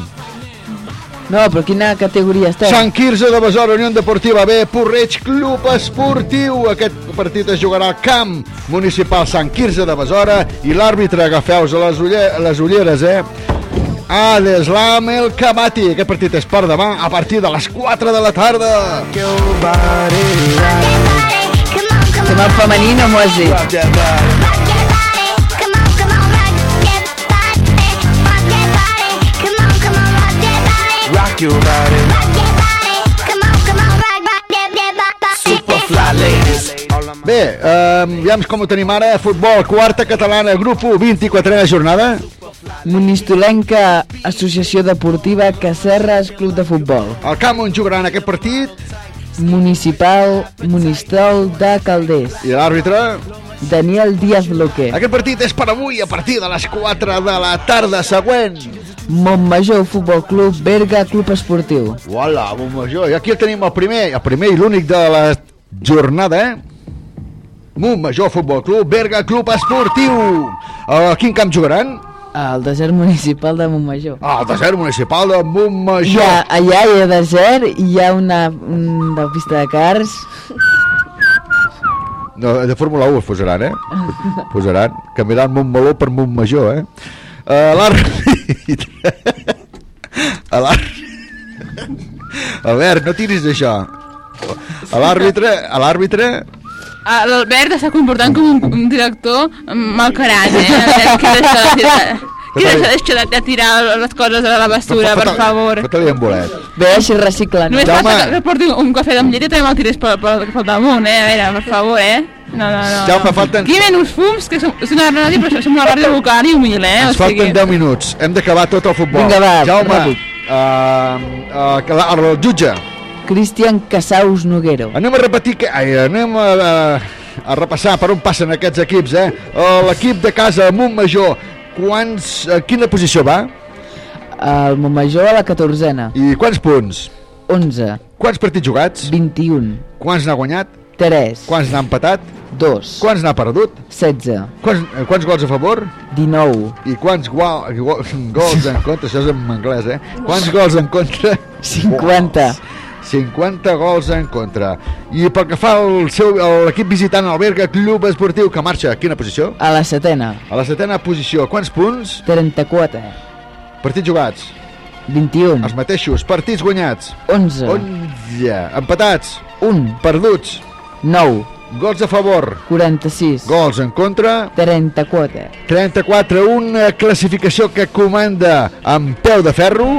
No, però quina categoria estem? Sant Quirze de Besora, Unió Deportiva B, Porreig Club Esportiu. Aquest partit es jugarà al camp municipal Sant Quirze de Besora i l'àrbitre, agafeu-vos les, ulle les ulleres, eh? Adeslam El Kabati. Aquest partit és per demà a partir de les 4 de la tarda. Som en femení, no m'ho has dit. Rock your body. Superfly ladies. Bé, eh, ja com ho tenim ara, futbol, quarta catalana, grup 1, 24a jornada. Monistolenca Associació Deportiva Cacerres Club de Futbol. El camp on jugaran aquest partit. Municipal Monistol de Calders. I l'àrbitre? Daniel Díaz Bloque. Aquest partit és per avui a partir de les 4 de la tarda següent. Montmajor Futbol Club Berga Club Esportiu. Uala, Montmajor. I aquí el tenim el primer, el primer i l'únic de la jornada, eh? Montmajor Futbol Club, Berga Club Esportiu. A quin camp jugaran? Al desert municipal de Montmajor. Al desert municipal de Montmajor. ha, allà hi ha desert i hi ha una, una pista de cars. No, de Fórmula 1 es posaran, eh? Posaran, canviaran Montmeló per Montmajor, eh? Uh, L'àrbitre... A l'àrbitre... Albert, no tiris d'això. A l'àrbitre... A l'àrbitre... Ah, l'Albert està comportant com un, un director malcarat, eh? Què és això de de, de tirar les coses a la basura, per favor? Fota-li en bolet. Bé, així reciclen. Només falta que, que porti un cafè amb llet i també me'l tirés pel, pel, pel damunt, eh? A veure, per favor, eh? No, no, no. Jaume, no. falten- Aquí ven uns fums, que som, és una ràdio, però som una ràdio local i humil, eh? Ens falten 10 minuts. Hem d'acabar tot el futbol. Vinga, va, Jaume, ràpid. uh, uh, el jutge. Cristian Casaus Noguero. Anem a repetir que... Ai, anem a, a, a repassar per on passen aquests equips, eh? L'equip de casa Montmajor, quants, a quina posició va? El Montmajor a la catorzena. I quants punts? 11. Quants partits jugats? 21. Quants n'ha guanyat? 3. Quants n'ha empatat? 2. Quants n'ha perdut? 16. Quants, eh, quants gols a favor? 19. I quants gua, gua, gols en contra? Això és en anglès, eh? Quants gols en contra? 50. 50 gols en contra. I pel que fa al seu l'equip visitant el Berga Club Esportiu, que marxa a quina posició? A la setena. A la setena posició. Quants punts? 34. Partits jugats? 21. Els mateixos. Partits guanyats? 11. 11. Empatats? 1. Perduts? 9. Gols a favor? 46. Gols en contra? 34. 34, una classificació que comanda amb peu de ferro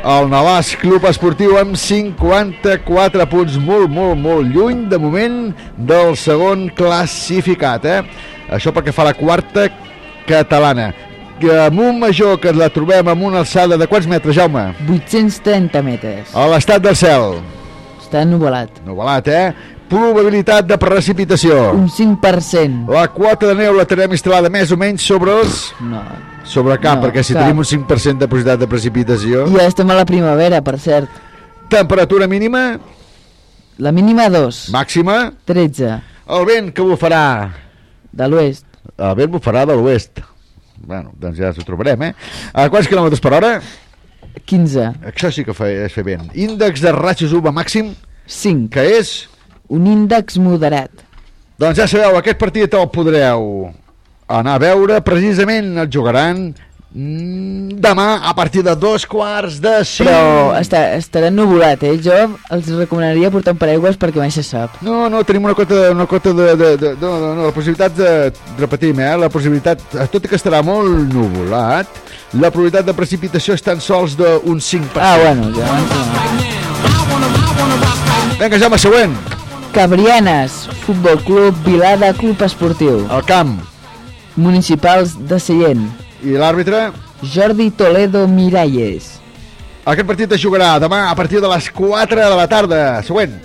el Navàs Club Esportiu amb 54 punts, molt, molt, molt lluny de moment del segon classificat, eh? Això perquè fa la quarta catalana. Que a Montmajor, que la trobem amb una alçada de quants metres, Jaume? 830 metres. A l'estat del cel. Està nuvolat. Nuvolat, eh? Probabilitat de precipitació. Un 5%. La quota de neu la tenim instal·lada més o menys sobre els... No. Sobre cap, No, perquè si cap. tenim un 5% de possibilitat de precipitació... I ja estem a la primavera, per cert. Temperatura mínima? La mínima 2. Màxima? 13. El vent que bufarà? De l'oest. El vent bufarà de l'oest. Bueno, doncs ja s'ho trobarem, eh? A quants quilòmetres per hora? 15. Això sí que fa, és fer vent. Índex de ratxos UVA màxim? 5. Que és? Un índex moderat. Doncs ja sabeu, aquest partit el podreu anar a veure. Precisament el jugaran mm, demà a partir de dos quarts de cinc. Però està, estarà nuvolat, eh? Jo els recomanaria portar un paraigües perquè mai se sap. No, no, tenim una cota, una cota de, de, de, no, no, no, la possibilitat de, repetim, eh, la possibilitat, tot i que estarà molt nuvolat, la probabilitat de precipitació és tan sols d'un 5%. Ah, bueno, ja. Vinga, Jaume, següent. Cabrianes, Futbol Club Vilada Club Esportiu. El camp. Municipals de Sallent. I l'àrbitre? Jordi Toledo Miralles. Aquest partit es jugarà demà a partir de les 4 de la tarda. Següent.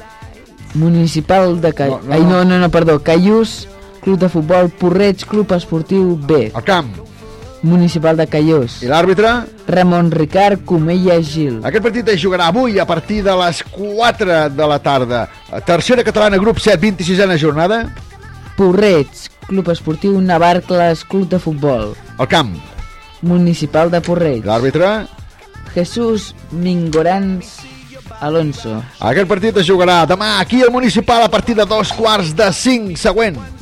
Municipal de Call... No, no, Ai, no. no, no, no, perdó. Callús, Club de Futbol, Porreig, Club Esportiu B. El camp. Municipal de Callús. I l'àrbitre? Ramon Ricard Comella Gil. Aquest partit es jugarà avui a partir de les 4 de la tarda. Tercera catalana, grup 7, 26a jornada. Porreig, Club Esportiu Navarcles, Club de Futbol. El camp. Municipal de Porreig. L'àrbitre? Jesús Mingorans Alonso. Aquest partit es jugarà demà aquí al Municipal a partir de dos quarts de 5 següent.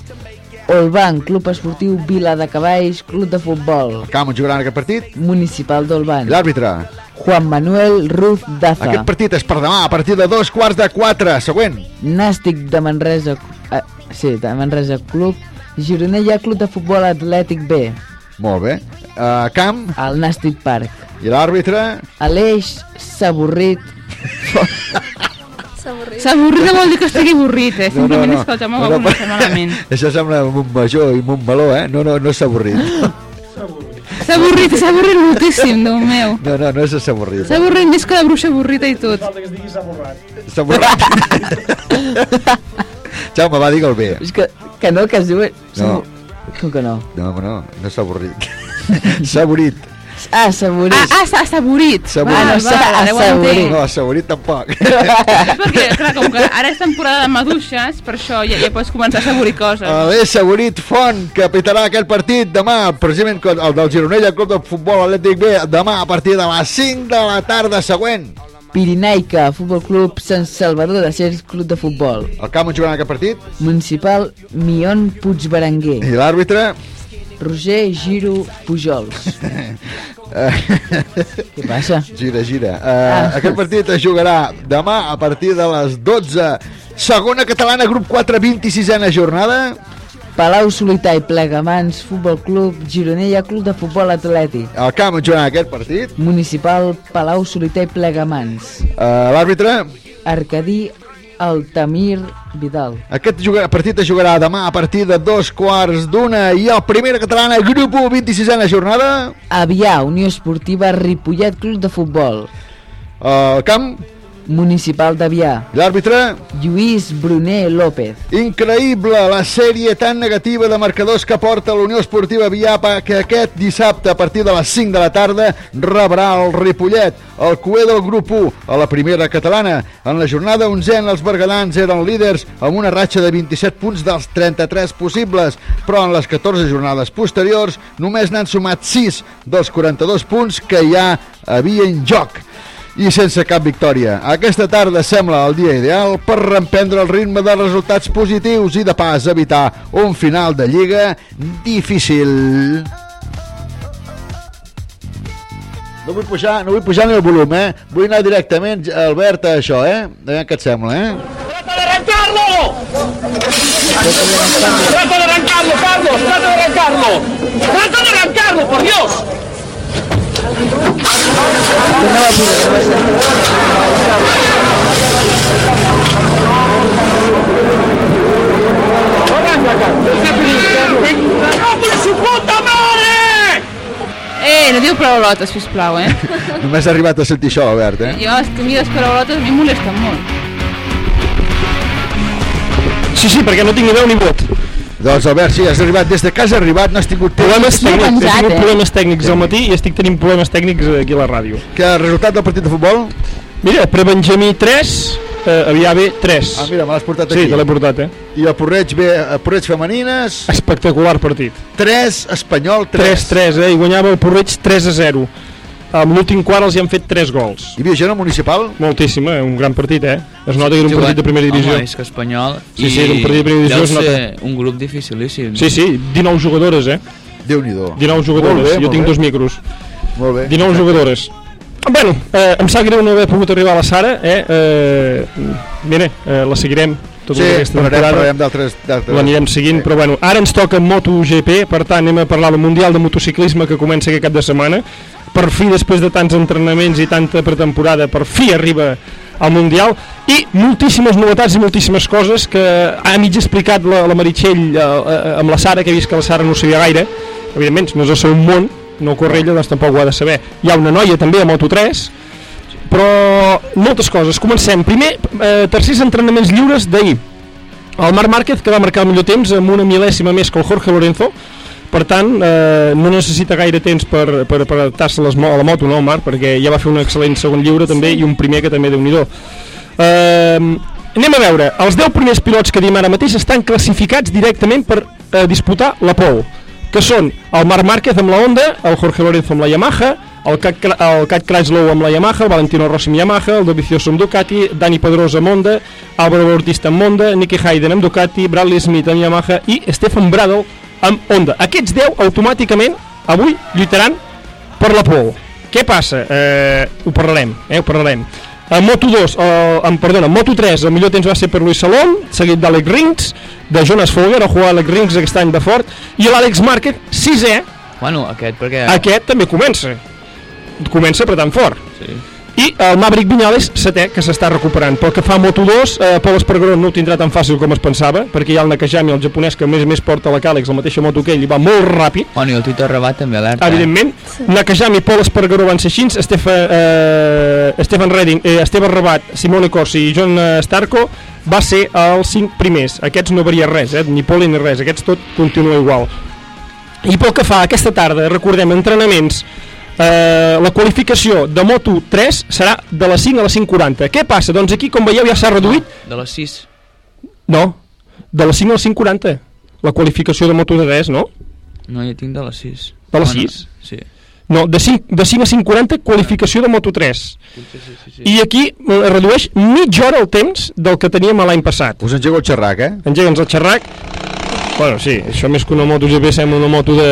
Olban, Club Esportiu Vila de Cavalls, Club de Futbol. El camp on jugaran aquest partit? Municipal d'Olban. L'àrbitre? Juan Manuel Ruz Daza. Aquest partit és per demà a partir de dos quarts de 4 següent. Nàstic de Manresa... Eh, sí, de Manresa Club. Gironella Club de Futbol Atlètic B. Molt bé. Uh, camp? Al Nàstic Park. I l'àrbitre? Aleix Saborrit. S'avorrit vol dir que estigui avorrit, eh? Simplement és que el Jaume ho ha pronunciat malament. Això sembla Montmajor i Montmeló, eh? No, no, no s'ha avorrit. S'ha avorrit, s'ha avorrit moltíssim, Déu meu. No, no, no s'ha avorrit. S'ha avorrit més que la bruixa avorrita i tot. S'ha avorrit. Jaume, va, digue'l bé. És que, que no, que es diu... No. Com que no? No, no, no s'ha avorrit. S'ha avorrit. Ah, saborit. Ah, ah, s'ha assaborit. Saborit. Val, val, ara ho entenc. No, assaborit tampoc. És perquè, clar, com que ara és temporada de maduixes, per això ja, ja pots començar a assaborir coses. Aleix Saborit Font, que pitarà aquest partit demà, precisament el del Gironella Club de Futbol Atlètic B, demà a partir de les 5 de la tarda següent. Pirinaica, Futbol Club Sant Salvador de Cers, Club de Futbol. El camp on jugaran aquest partit? Municipal Mion Puigberenguer. I l'àrbitre? Roger Giro Pujols. Què passa? Gira, gira. Uh, Ah. Aquest partit es jugarà demà a partir de les 12. Segona catalana, grup 4, 26a jornada. Palau Solità i Plegamans, Futbol Club, Gironella, Club de Futbol Atlètic. El camp on jugarà aquest partit. Municipal Palau Solità i Plegamans. Uh, L'àrbitre? Arcadí Altamir Vidal. Aquest partit es jugarà demà a partir de dos quarts d'una i el primera catalana, grup 1, 26a jornada. Avià, Unió Esportiva Ripollet, Club de Futbol. El camp? Municipal d'Avià. L'àrbitre? Lluís Bruner López. Increïble la sèrie tan negativa de marcadors que porta la Unió Esportiva Viapa que aquest dissabte a partir de les 5 de la tarda rebrà el Ripollet, el cué del grup 1 a la primera catalana. En la jornada 11 els bergadans eren líders amb una ratxa de 27 punts dels 33 possibles, però en les 14 jornades posteriors només n'han sumat 6 dels 42 punts que ja havia en joc i sense cap victòria. Aquesta tarda sembla el dia ideal per reemprendre el ritme de resultats positius i de pas evitar un final de lliga difícil. No vull pujar, no vull pujar ni el volum, eh? Vull anar directament, Albert, a això, eh? Aviam què et sembla, eh? ¡Trata de arrancarlo! ¡Trata de arrancarlo, Carlos! ¡Trata de arrancarlo! ¡Trata de arrancarlo, por Dios! Eh, no diu paraulotes, sisplau, eh? Només ha arribat a sentir això, Albert, eh? Jo, és que a mi les paraulotes a mi em molesten molt. Sí, sí, perquè no tinc ni veu ni vot. Doncs Albert, sí, has arribat des de casa, has arribat, no has tingut temps. Problemes tècnics, he tingut eh? problemes tècnics al matí i estic tenint problemes tècnics aquí a la ràdio. Que el resultat del partit de futbol? Mira, Prebenjamí 3, eh, Avià B 3. Ah, mira, me l'has portat Sí, aquí. te l'he portat, eh? I el Porreig B, eh, Porreig femenines, Espectacular partit. 3, Espanyol 3. 3-3, eh? I guanyava el Porreig 3 a 0. Amb l'últim quart els hi han fet 3 gols. Hi havia gent al municipal? Moltíssim, eh? Un gran partit, eh? Es nota que era un partit de primera divisió. Home, és que espanyol... Sí, sí, era un partit de primera divisió, deu es nota. ser un grup dificilíssim. Sí, sí, 19 jugadores, eh? Déu-n'hi-do. 19 jugadores, Molt bé, jo molt tinc bé. dos micros. Molt bé. 19 jugadores. Bueno, eh, em sap greu no haver pogut arribar a la Sara, eh? eh mira, eh, la seguirem tota Sí, aquesta parlarem, temporada. parlarem d'altres... L'anirem seguint, però bueno, ara ens toca MotoGP, per tant anem a parlar del Mundial de Motociclisme que comença aquest cap de setmana. Per fi, després de tants entrenaments i tanta pretemporada, per fi arriba al Mundial i moltíssimes novetats i moltíssimes coses que ha mig explicat la, la Meritxell eh, eh, amb la Sara, que he vist que la Sara no sabia gaire. Evidentment, no és el seu món, no corre ella, doncs tampoc ho ha de saber. Hi ha una noia també a Moto3, però moltes coses. Comencem. Primer, eh, tercers entrenaments lliures d'ahir. El Marc Márquez, que va marcar el millor temps amb una mil·lèsima més que el Jorge Lorenzo, per tant, eh, no necessita gaire temps per, per, per adaptar-se a, la moto, no, Marc? Perquè ja va fer un excel·lent segon lliure també i un primer que també déu nhi eh, Anem a veure, els 10 primers pilots que diem ara mateix estan classificats directament per eh, disputar la pole, que són el Marc Márquez amb la Honda, el Jorge Lorenzo amb la Yamaha, el Cat, el Cat Crutchlow amb la Yamaha, el Valentino Rossi amb Yamaha, el Dovizioso amb Ducati, Dani Pedrosa amb Honda, Álvaro Bautista amb Honda, Nicky Hayden amb Ducati, Bradley Smith amb Yamaha i Stefan Bradl amb Honda. Aquests 10 automàticament avui lluitaran per la pole. Què passa? Eh, ho parlarem, eh, ho parlarem. A Moto2, eh, en, perdona, en Moto3 el millor temps va ser per Luis Salom, seguit d'Àlex Rins, de Jonas Folger, el jugar Àlex Rins aquest any de fort, i l'Àlex Márquez, sisè, Bueno, aquest perquè... aquest també comença. Comença apretant fort. Sí. I el Maverick Viñales, setè, que s'està recuperant. Pel que fa a Moto2, eh, Pol Espargaró no ho tindrà tan fàcil com es pensava, perquè hi ha el Nakajami, el japonès, que a més a més porta la Càlex, la mateixa moto que ell, i va molt ràpid. Bueno, i el Tito Rabat també alerta. Evidentment, Nakajami i Pol Espargaró van ser així, Estefa, eh, Stefan Redding, eh, Esteve Rabat, Simone Corsi i John eh, Starco va ser els cinc primers. Aquests no varia res, eh, ni Pol ni res, aquests tot continua igual. I pel que fa aquesta tarda, recordem, entrenaments, eh, la qualificació de Moto 3 serà de les 5 a les 5.40. Què passa? Doncs aquí, com veieu, ja s'ha reduït... De les 6. No, de les 5 a les 5.40. La qualificació de Moto 3, no? No, jo tinc de les 6. De les Bueno, 6? Sí. No, de 5, de 5 a 5.40 qualificació de Moto 3. Sí, sí, sí, sí. I aquí eh, redueix mitja hora el temps del que teníem l'any passat. Us engego el xerrac, eh? Engega'ns el xerrac. Bueno, sí, això més que una moto GP sembla una moto de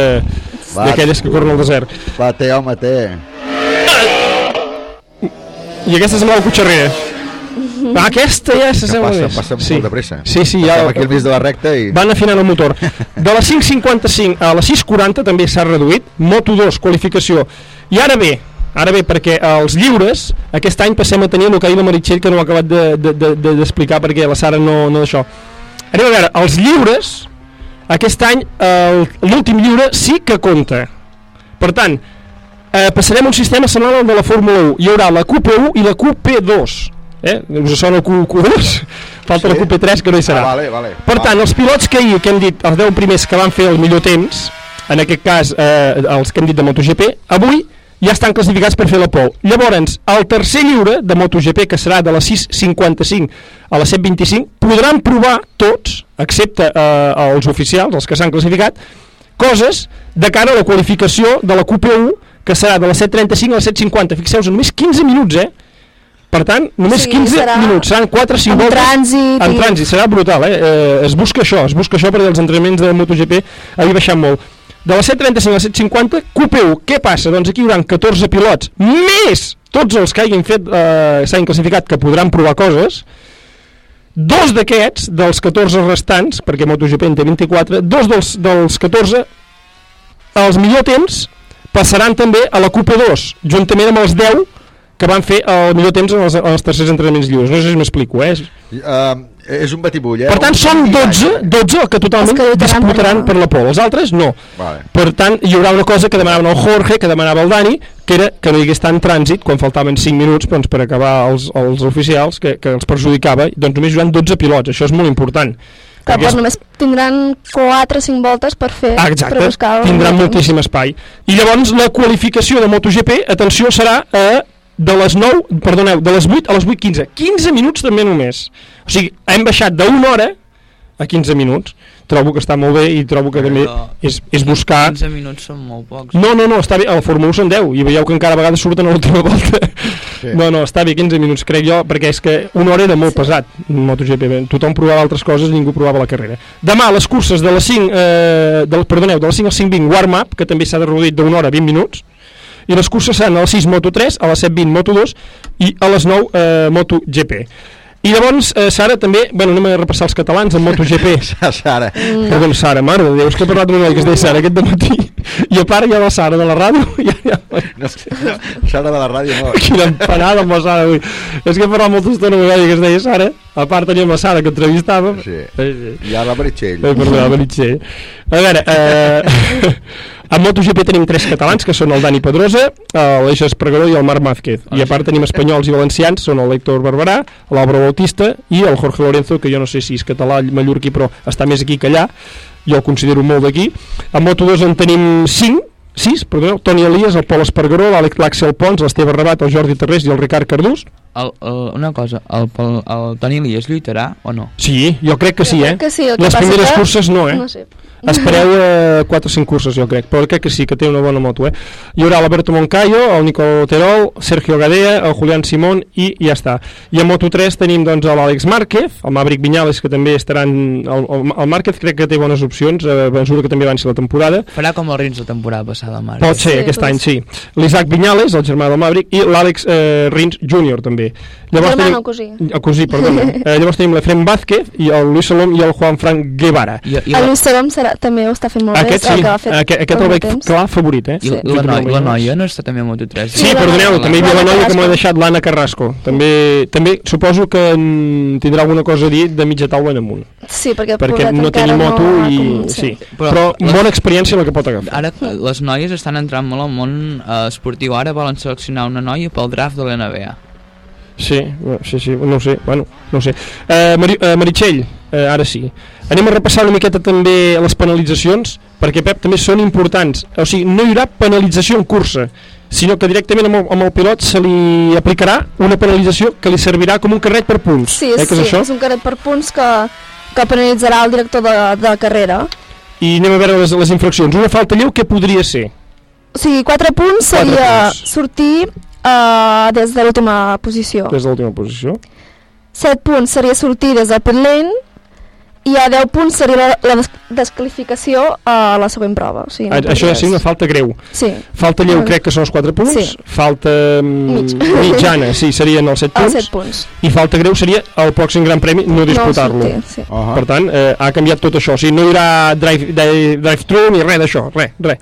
d'aquelles que corren al desert. Va, té, home, té. I aquesta sembla la cotxarrera. Ah, aquesta ja se Que sembla passa, més. passa sí. molt de pressa. Sí, sí, ja... Passem aquí al mig de la recta i... Van afinant el motor. De les 5.55 a les 6.40 també s'ha reduït. Moto 2, qualificació. I ara bé, ara bé, perquè els lliures, aquest any passem a tenir el que ha dit la Meritxell, que no ho ha acabat d'explicar de, de, de, d'explicar perquè la Sara no, no d'això. Anem a veure, els lliures, aquest any l'últim lliure sí que compta. Per tant, eh, passarem un sistema semblant al de la Fórmula 1. Hi haurà la QP1 i la QP2. Eh? Us sona el Q, Q2? Falta sí. la QP3 que no hi serà. Ah, vale, vale. Per tant, els pilots que ahir, que hem dit, els 10 primers que van fer el millor temps, en aquest cas eh, els que hem dit de MotoGP, avui ja estan classificats per fer la pole. Llavors, el tercer lliure de MotoGP, que serà de les 6.55 a les 7.25, podran provar tots, excepte eh, els oficials, els que s'han classificat, coses de cara a la qualificació de la QP1, que serà de les 7.35 a les 7.50. Fixeu-vos, només 15 minuts, eh? Per tant, només Sí, 15 serà minuts, seran 4 o 5 amb voltes. trànsit En trànsit, serà brutal, eh? eh? Es busca això, es busca això perquè els entrenaments de MotoGP havia baixat molt. De les 7.35 a les 7.50, QP1, què passa? Doncs aquí hi haurà 14 pilots, més tots els que hagin fet, eh, s'hagin classificat, que podran provar coses, dos d'aquests, dels 14 restants, perquè MotoGP en té 24, dos dels, dels 14, els millor temps passaran també a la QP2, juntament amb els 10 que van fer el millor temps en els, en els tercers entrenaments lliures. No sé si m'explico, eh? Uh, és un batibull, eh? Per tant, són 12, 12 que totalment Els que disputaran per la pole. Els altres, no. Vale. Per tant, hi haurà una cosa que demanaven el Jorge, que demanava el Dani, que era que no hi hagués tant trànsit, quan faltaven 5 minuts doncs, per acabar els, els oficials, que, que els perjudicava, doncs només hi hauran 12 pilots, això és molt important. Que Perquè doncs és- només tindran 4 o 5 voltes per fer, Ah, per exacte, buscar el tindran moltíssim espai. I llavors la qualificació de MotoGP, atenció, serà a de les 9, perdoneu, de les 8 a les 8.15. 15 minuts també només. O sigui, hem baixat d'una hora a 15 minuts. Trobo que està molt bé i trobo que també és, és buscar... 15 minuts són molt pocs. No, no, no, està bé, a la Fórmula 1 són 10 i veieu que encara a vegades surten a l'última volta. Sí. No, no, està bé 15 minuts, crec jo, perquè és que una hora era molt pesat MotoGP, bé, tothom provava altres coses ningú provava la carrera. Demà les curses de les 5, eh, del, perdoneu, de les 5 al 5.20 warm-up, que també s'ha de reduir d'una hora a 20 minuts, i les curses seran a les 6 Moto3, a les 7.20 Moto2 i a les 9 eh, MotoGP. I llavors, eh, Sara, també, bueno, anem a repassar els catalans en MotoGP. Sara. Perdona, Sara, mare de Déu, és que he parlat amb una noia que es deia Sara aquest matí, i a part hi ha la Sara de la ràdio, i ja, ja, No, no, Sara de la ràdio no. Quina empanada amb la Sara avui. És que he parlat molta estona amb una noia que es deia Sara, a part teníem la Sara que entrevistàvem. Sí. Sí. Hi ha la Meritxell. Eh, perdó, Meritxell. A veure, eh, A MotoGP tenim tres catalans, que són el Dani Pedrosa, l'Eix Espregador i el Marc Mázquez. I a part tenim espanyols i valencians, són el Héctor Barberà, l'Albro Bautista i el Jorge Lorenzo, que jo no sé si és català mallorquí, però està més aquí que allà. Jo el considero molt d'aquí. A Moto2 en tenim cinc, sis, perdó, Toni Elias, el Pol Espargaró, l'Àlex l'Àxel Pons, l'Esteve Rabat, el Jordi Terrés i el Ricard Cardús. El, el, una cosa, el, el, el Toni Elias lluitarà o no? Sí, jo crec que sí, Jo eh? que sí, que Les primeres que- curses no, eh? no sé. Espereu eh, 4 o 5 curses, jo crec, però crec que sí, que té una bona moto, eh? Hi haurà l'Alberto Moncayo, el Nico Terol, Sergio Gadea, el Julián Simón i ja està. I a Moto3 tenim doncs l'Àlex Márquez, el Maverick Viñales, que també estaran... El, el, el Márquez crec que té bones opcions, eh, a mesura que també avanci la temporada. Farà com el Rins la temporada passada, mare. Pot ser, aquest any, sí. L'Isaac Viñales, el germà del Maverick, i l'Àlex eh, Rins Júnior, també. Germà, tenim- no, cosí. El cosí, perdona. eh, llavors tenim l'Efrem Vázquez i el Luis Salom i el Juan Fran Guevara. I, i, El Luis Salom serà, també ho està fent molt Aquest bé, sí, el que va fer aquest, aquest el meu veig temps. clar favorit, eh? i, i la, noia, la noia no està també a Moto3? Sí, perdoneu, també hi havia la noia que m'ho ha deixat, l'Anna Carrasco. També, també suposo que tindrà alguna cosa a dir de mitja taula en amunt. Sí, perquè, Perquè no tenim moto ha i... com- Sí. Però- Però, les- bona experiència la que pot agafar. Ara les noies estan entrant molt al món eh, esportiu. Ara volen seleccionar una noia pel draft de l'NBA. Sí, sí, sí, no ho sé, bueno, no ho sé. Uh, Mari, uh, Meritxell, uh, ara sí. Anem a repassar una miqueta també les penalitzacions, perquè, Pep, també són importants. O sigui, no hi haurà penalització en cursa, sinó que directament amb el, amb el pilot se li aplicarà una penalització que li servirà com un carret per punts. Sí, eh, que sí, és això? és un carret per punts que, que penalitzarà el director de, de carrera. I anem a veure les, les infraccions. Una falta lleu, què podria ser? O sigui, 4 punts seria punts. sortir uh, des de l'última posició. Des de l'última posició. 7 punts seria sortir des del pit lane i a 10 punts seria la, la des- descalificació a la següent prova. O sigui, no A, això podries- sí, una falta greu. Sí. Falta lleu crec que són els 4 punts. Sí. Falta mm, Mig. mitjana, sí, serien els 7 Els punts. set punts. I falta greu seria el pròxim Gran Premi no disputar-lo. sortir, sí. Uh -huh. Per tant, eh, ha canviat tot això. O sigui, no hi haurà drive- drive- drive-thru ni res d'això, res, res.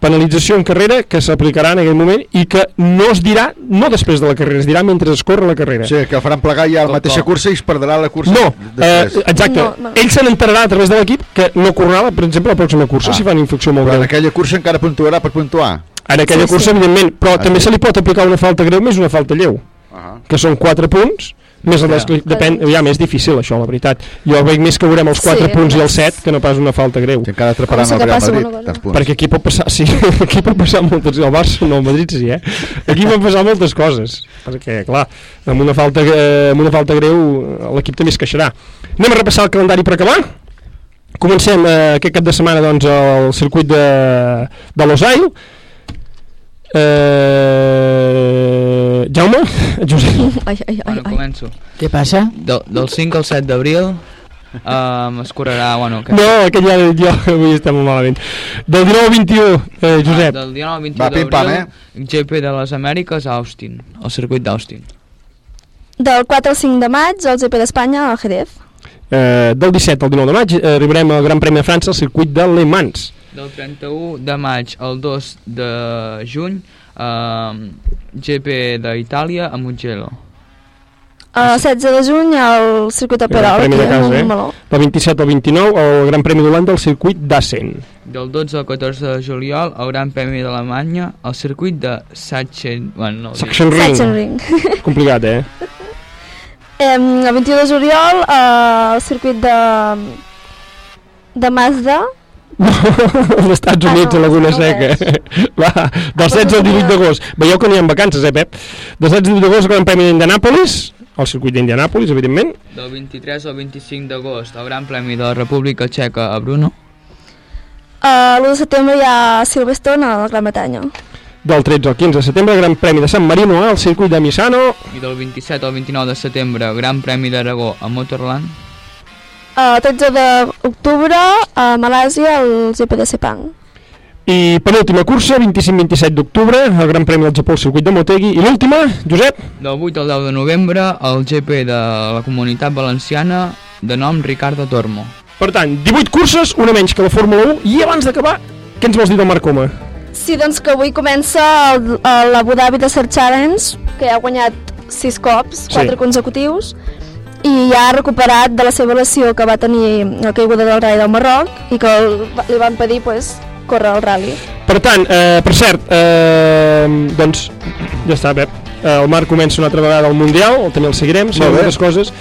Penalització en carrera que s'aplicarà en aquell moment i que no es dirà, no després de la carrera, es dirà mentre es corre la carrera. Sí, que faran plegar ja la mateixa cursa i es perdrà la cursa No, eh, després. exacte. No, no. Ell se n'enterarà a través de l'equip que no correrà, per exemple, la pròxima cursa Ah. si fan infracció molt Però en greu. aquella cursa encara puntuarà per puntuar. En aquella Sí, cursa, sí. evidentment, però Ah, també sí. se li pot aplicar una falta greu més una falta lleu, que són 4 punts, més el descli... depèn, ja, més difícil això, la veritat. Jo veig més que veurem els 4 Sí, punts i els 7 que no pas una falta greu. Que encara si el Real Madrid, tants punts. Perquè aquí pot passar, sí, aquí pot passar moltes, el Barça no, el Madrid sí, eh? Aquí pot passar moltes coses, perquè, clar, amb una falta, eh, amb una falta greu l'equip també es queixarà. Anem a repassar el calendari per acabar. Comencem eh, aquest cap de setmana doncs, el circuit de, de Losail. Eh, Jaume? Josep? Ai, ai, ai, Bueno, ai. començo. Què passa? Del, del 5 al 7 d'abril um, es correrà, bueno... Que... No, aquest ja, jo avui estem molt malament. Del 19 al 21, eh, Josep. Del 19 al 21 Va, pim-pam, d'abril, GP de les Amèriques a Austin, al circuit d'Austin. Del 4 al 5 de maig, el GP d'Espanya a Jerez. Eh, del 17 al 19 de maig eh, arribarem al Gran Premi de França al circuit de Le Mans. Del 31 de maig al 2 de juny, um, GP d'Itàlia a Mugello. El 16 de juny al circuit de El Perol, aquí de casa, eh? Del 27 al 29 el Gran Premi d'Holanda al circuit d'Assen. Del 12 al 14 de juliol, el Gran Premi d'Alemanya al circuit de Sachsen... Bueno, no. Sachsenring. Sachsenring. Complicat, eh? Em, el 21 de juliol eh, al circuit de de Mazda als Estats Units, Ah, no, a Laguna no Seca. Va, del 16 al 18 d'agost. Veieu que n'hi ha vacances, eh, Pep? Del 16 al 18 d'agost, el Gran Premi d'Indianàpolis, al circuit d'Indianàpolis, evidentment. Del 23 al 25 d'agost, el Gran Premi de la República Txeca a Bruno. uh, l'1 de setembre hi ha Silverstone a la Gran Bretanya Del 13 al 15 de setembre, Gran Premi de San Marino al circuit de Misano. I del 27 al 29 de setembre, Gran Premi d'Aragó a Motorland. El 13 d'octubre a Malàsia el GP de Sepang I penúltima cursa, 25-27 d'octubre, el Gran Premi del Japó al circuit de Motegi. I l'última, Josep? Del 8 al 10 de novembre, el GP de la Comunitat Valenciana de nom Ricardo Tormo. Per tant, 18 curses, una menys que la Fórmula 1, i abans d'acabar, què ens vols dir del Marc Coma? Sí, doncs que avui comença el- el- l'Abu Dhabi de Search Challenge que ha guanyat 6 cops, Sí. 4 consecutius i ja ha recuperat de la seva lesió que va tenir la caiguda del rei del Marroc i que el, li va impedir pues, córrer el rally. Per tant, eh, per cert, eh, doncs, ja està, Pep. Eh, el Marc comença una altra vegada al Mundial, també el seguirem, seguirem altres coses.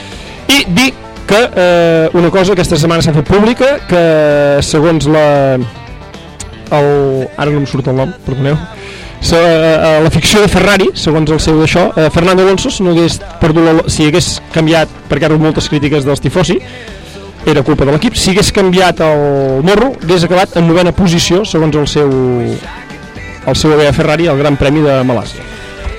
I dir que eh, una cosa aquesta setmana s'ha fet pública, que segons la... El, ara no em surt el nom, perdoneu. Se, eh, la ficció de Ferrari, segons el seu d'això, eh, Fernando Alonso, si, no hagués perdut la, si hagués canviat, perquè ha rebut moltes crítiques dels tifosi, era culpa de l'equip, si hagués canviat el morro, hagués acabat en novena posició, segons el seu el seu AVA Ferrari al Gran Premi de Malàsia.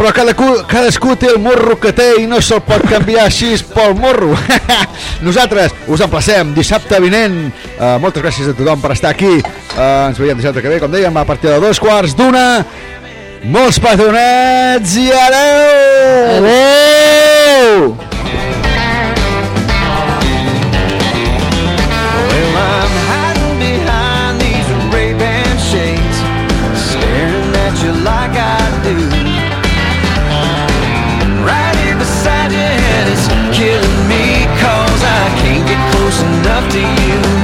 Però cadascú, cadascú té el morro que té i no se'l pot canviar així pel morro. Nosaltres us emplacem dissabte vinent. Uh, moltes gràcies a tothom per estar aquí. Uh, ens veiem dissabte que ve, com dèiem, a partir de dos quarts d'una. Molts petronets i adeu! Adeu! Well, I'm hiding behind these Ray-Ban shades, staring at you like I do. Right here beside you, and it's killing me, cause I can't get close enough to you.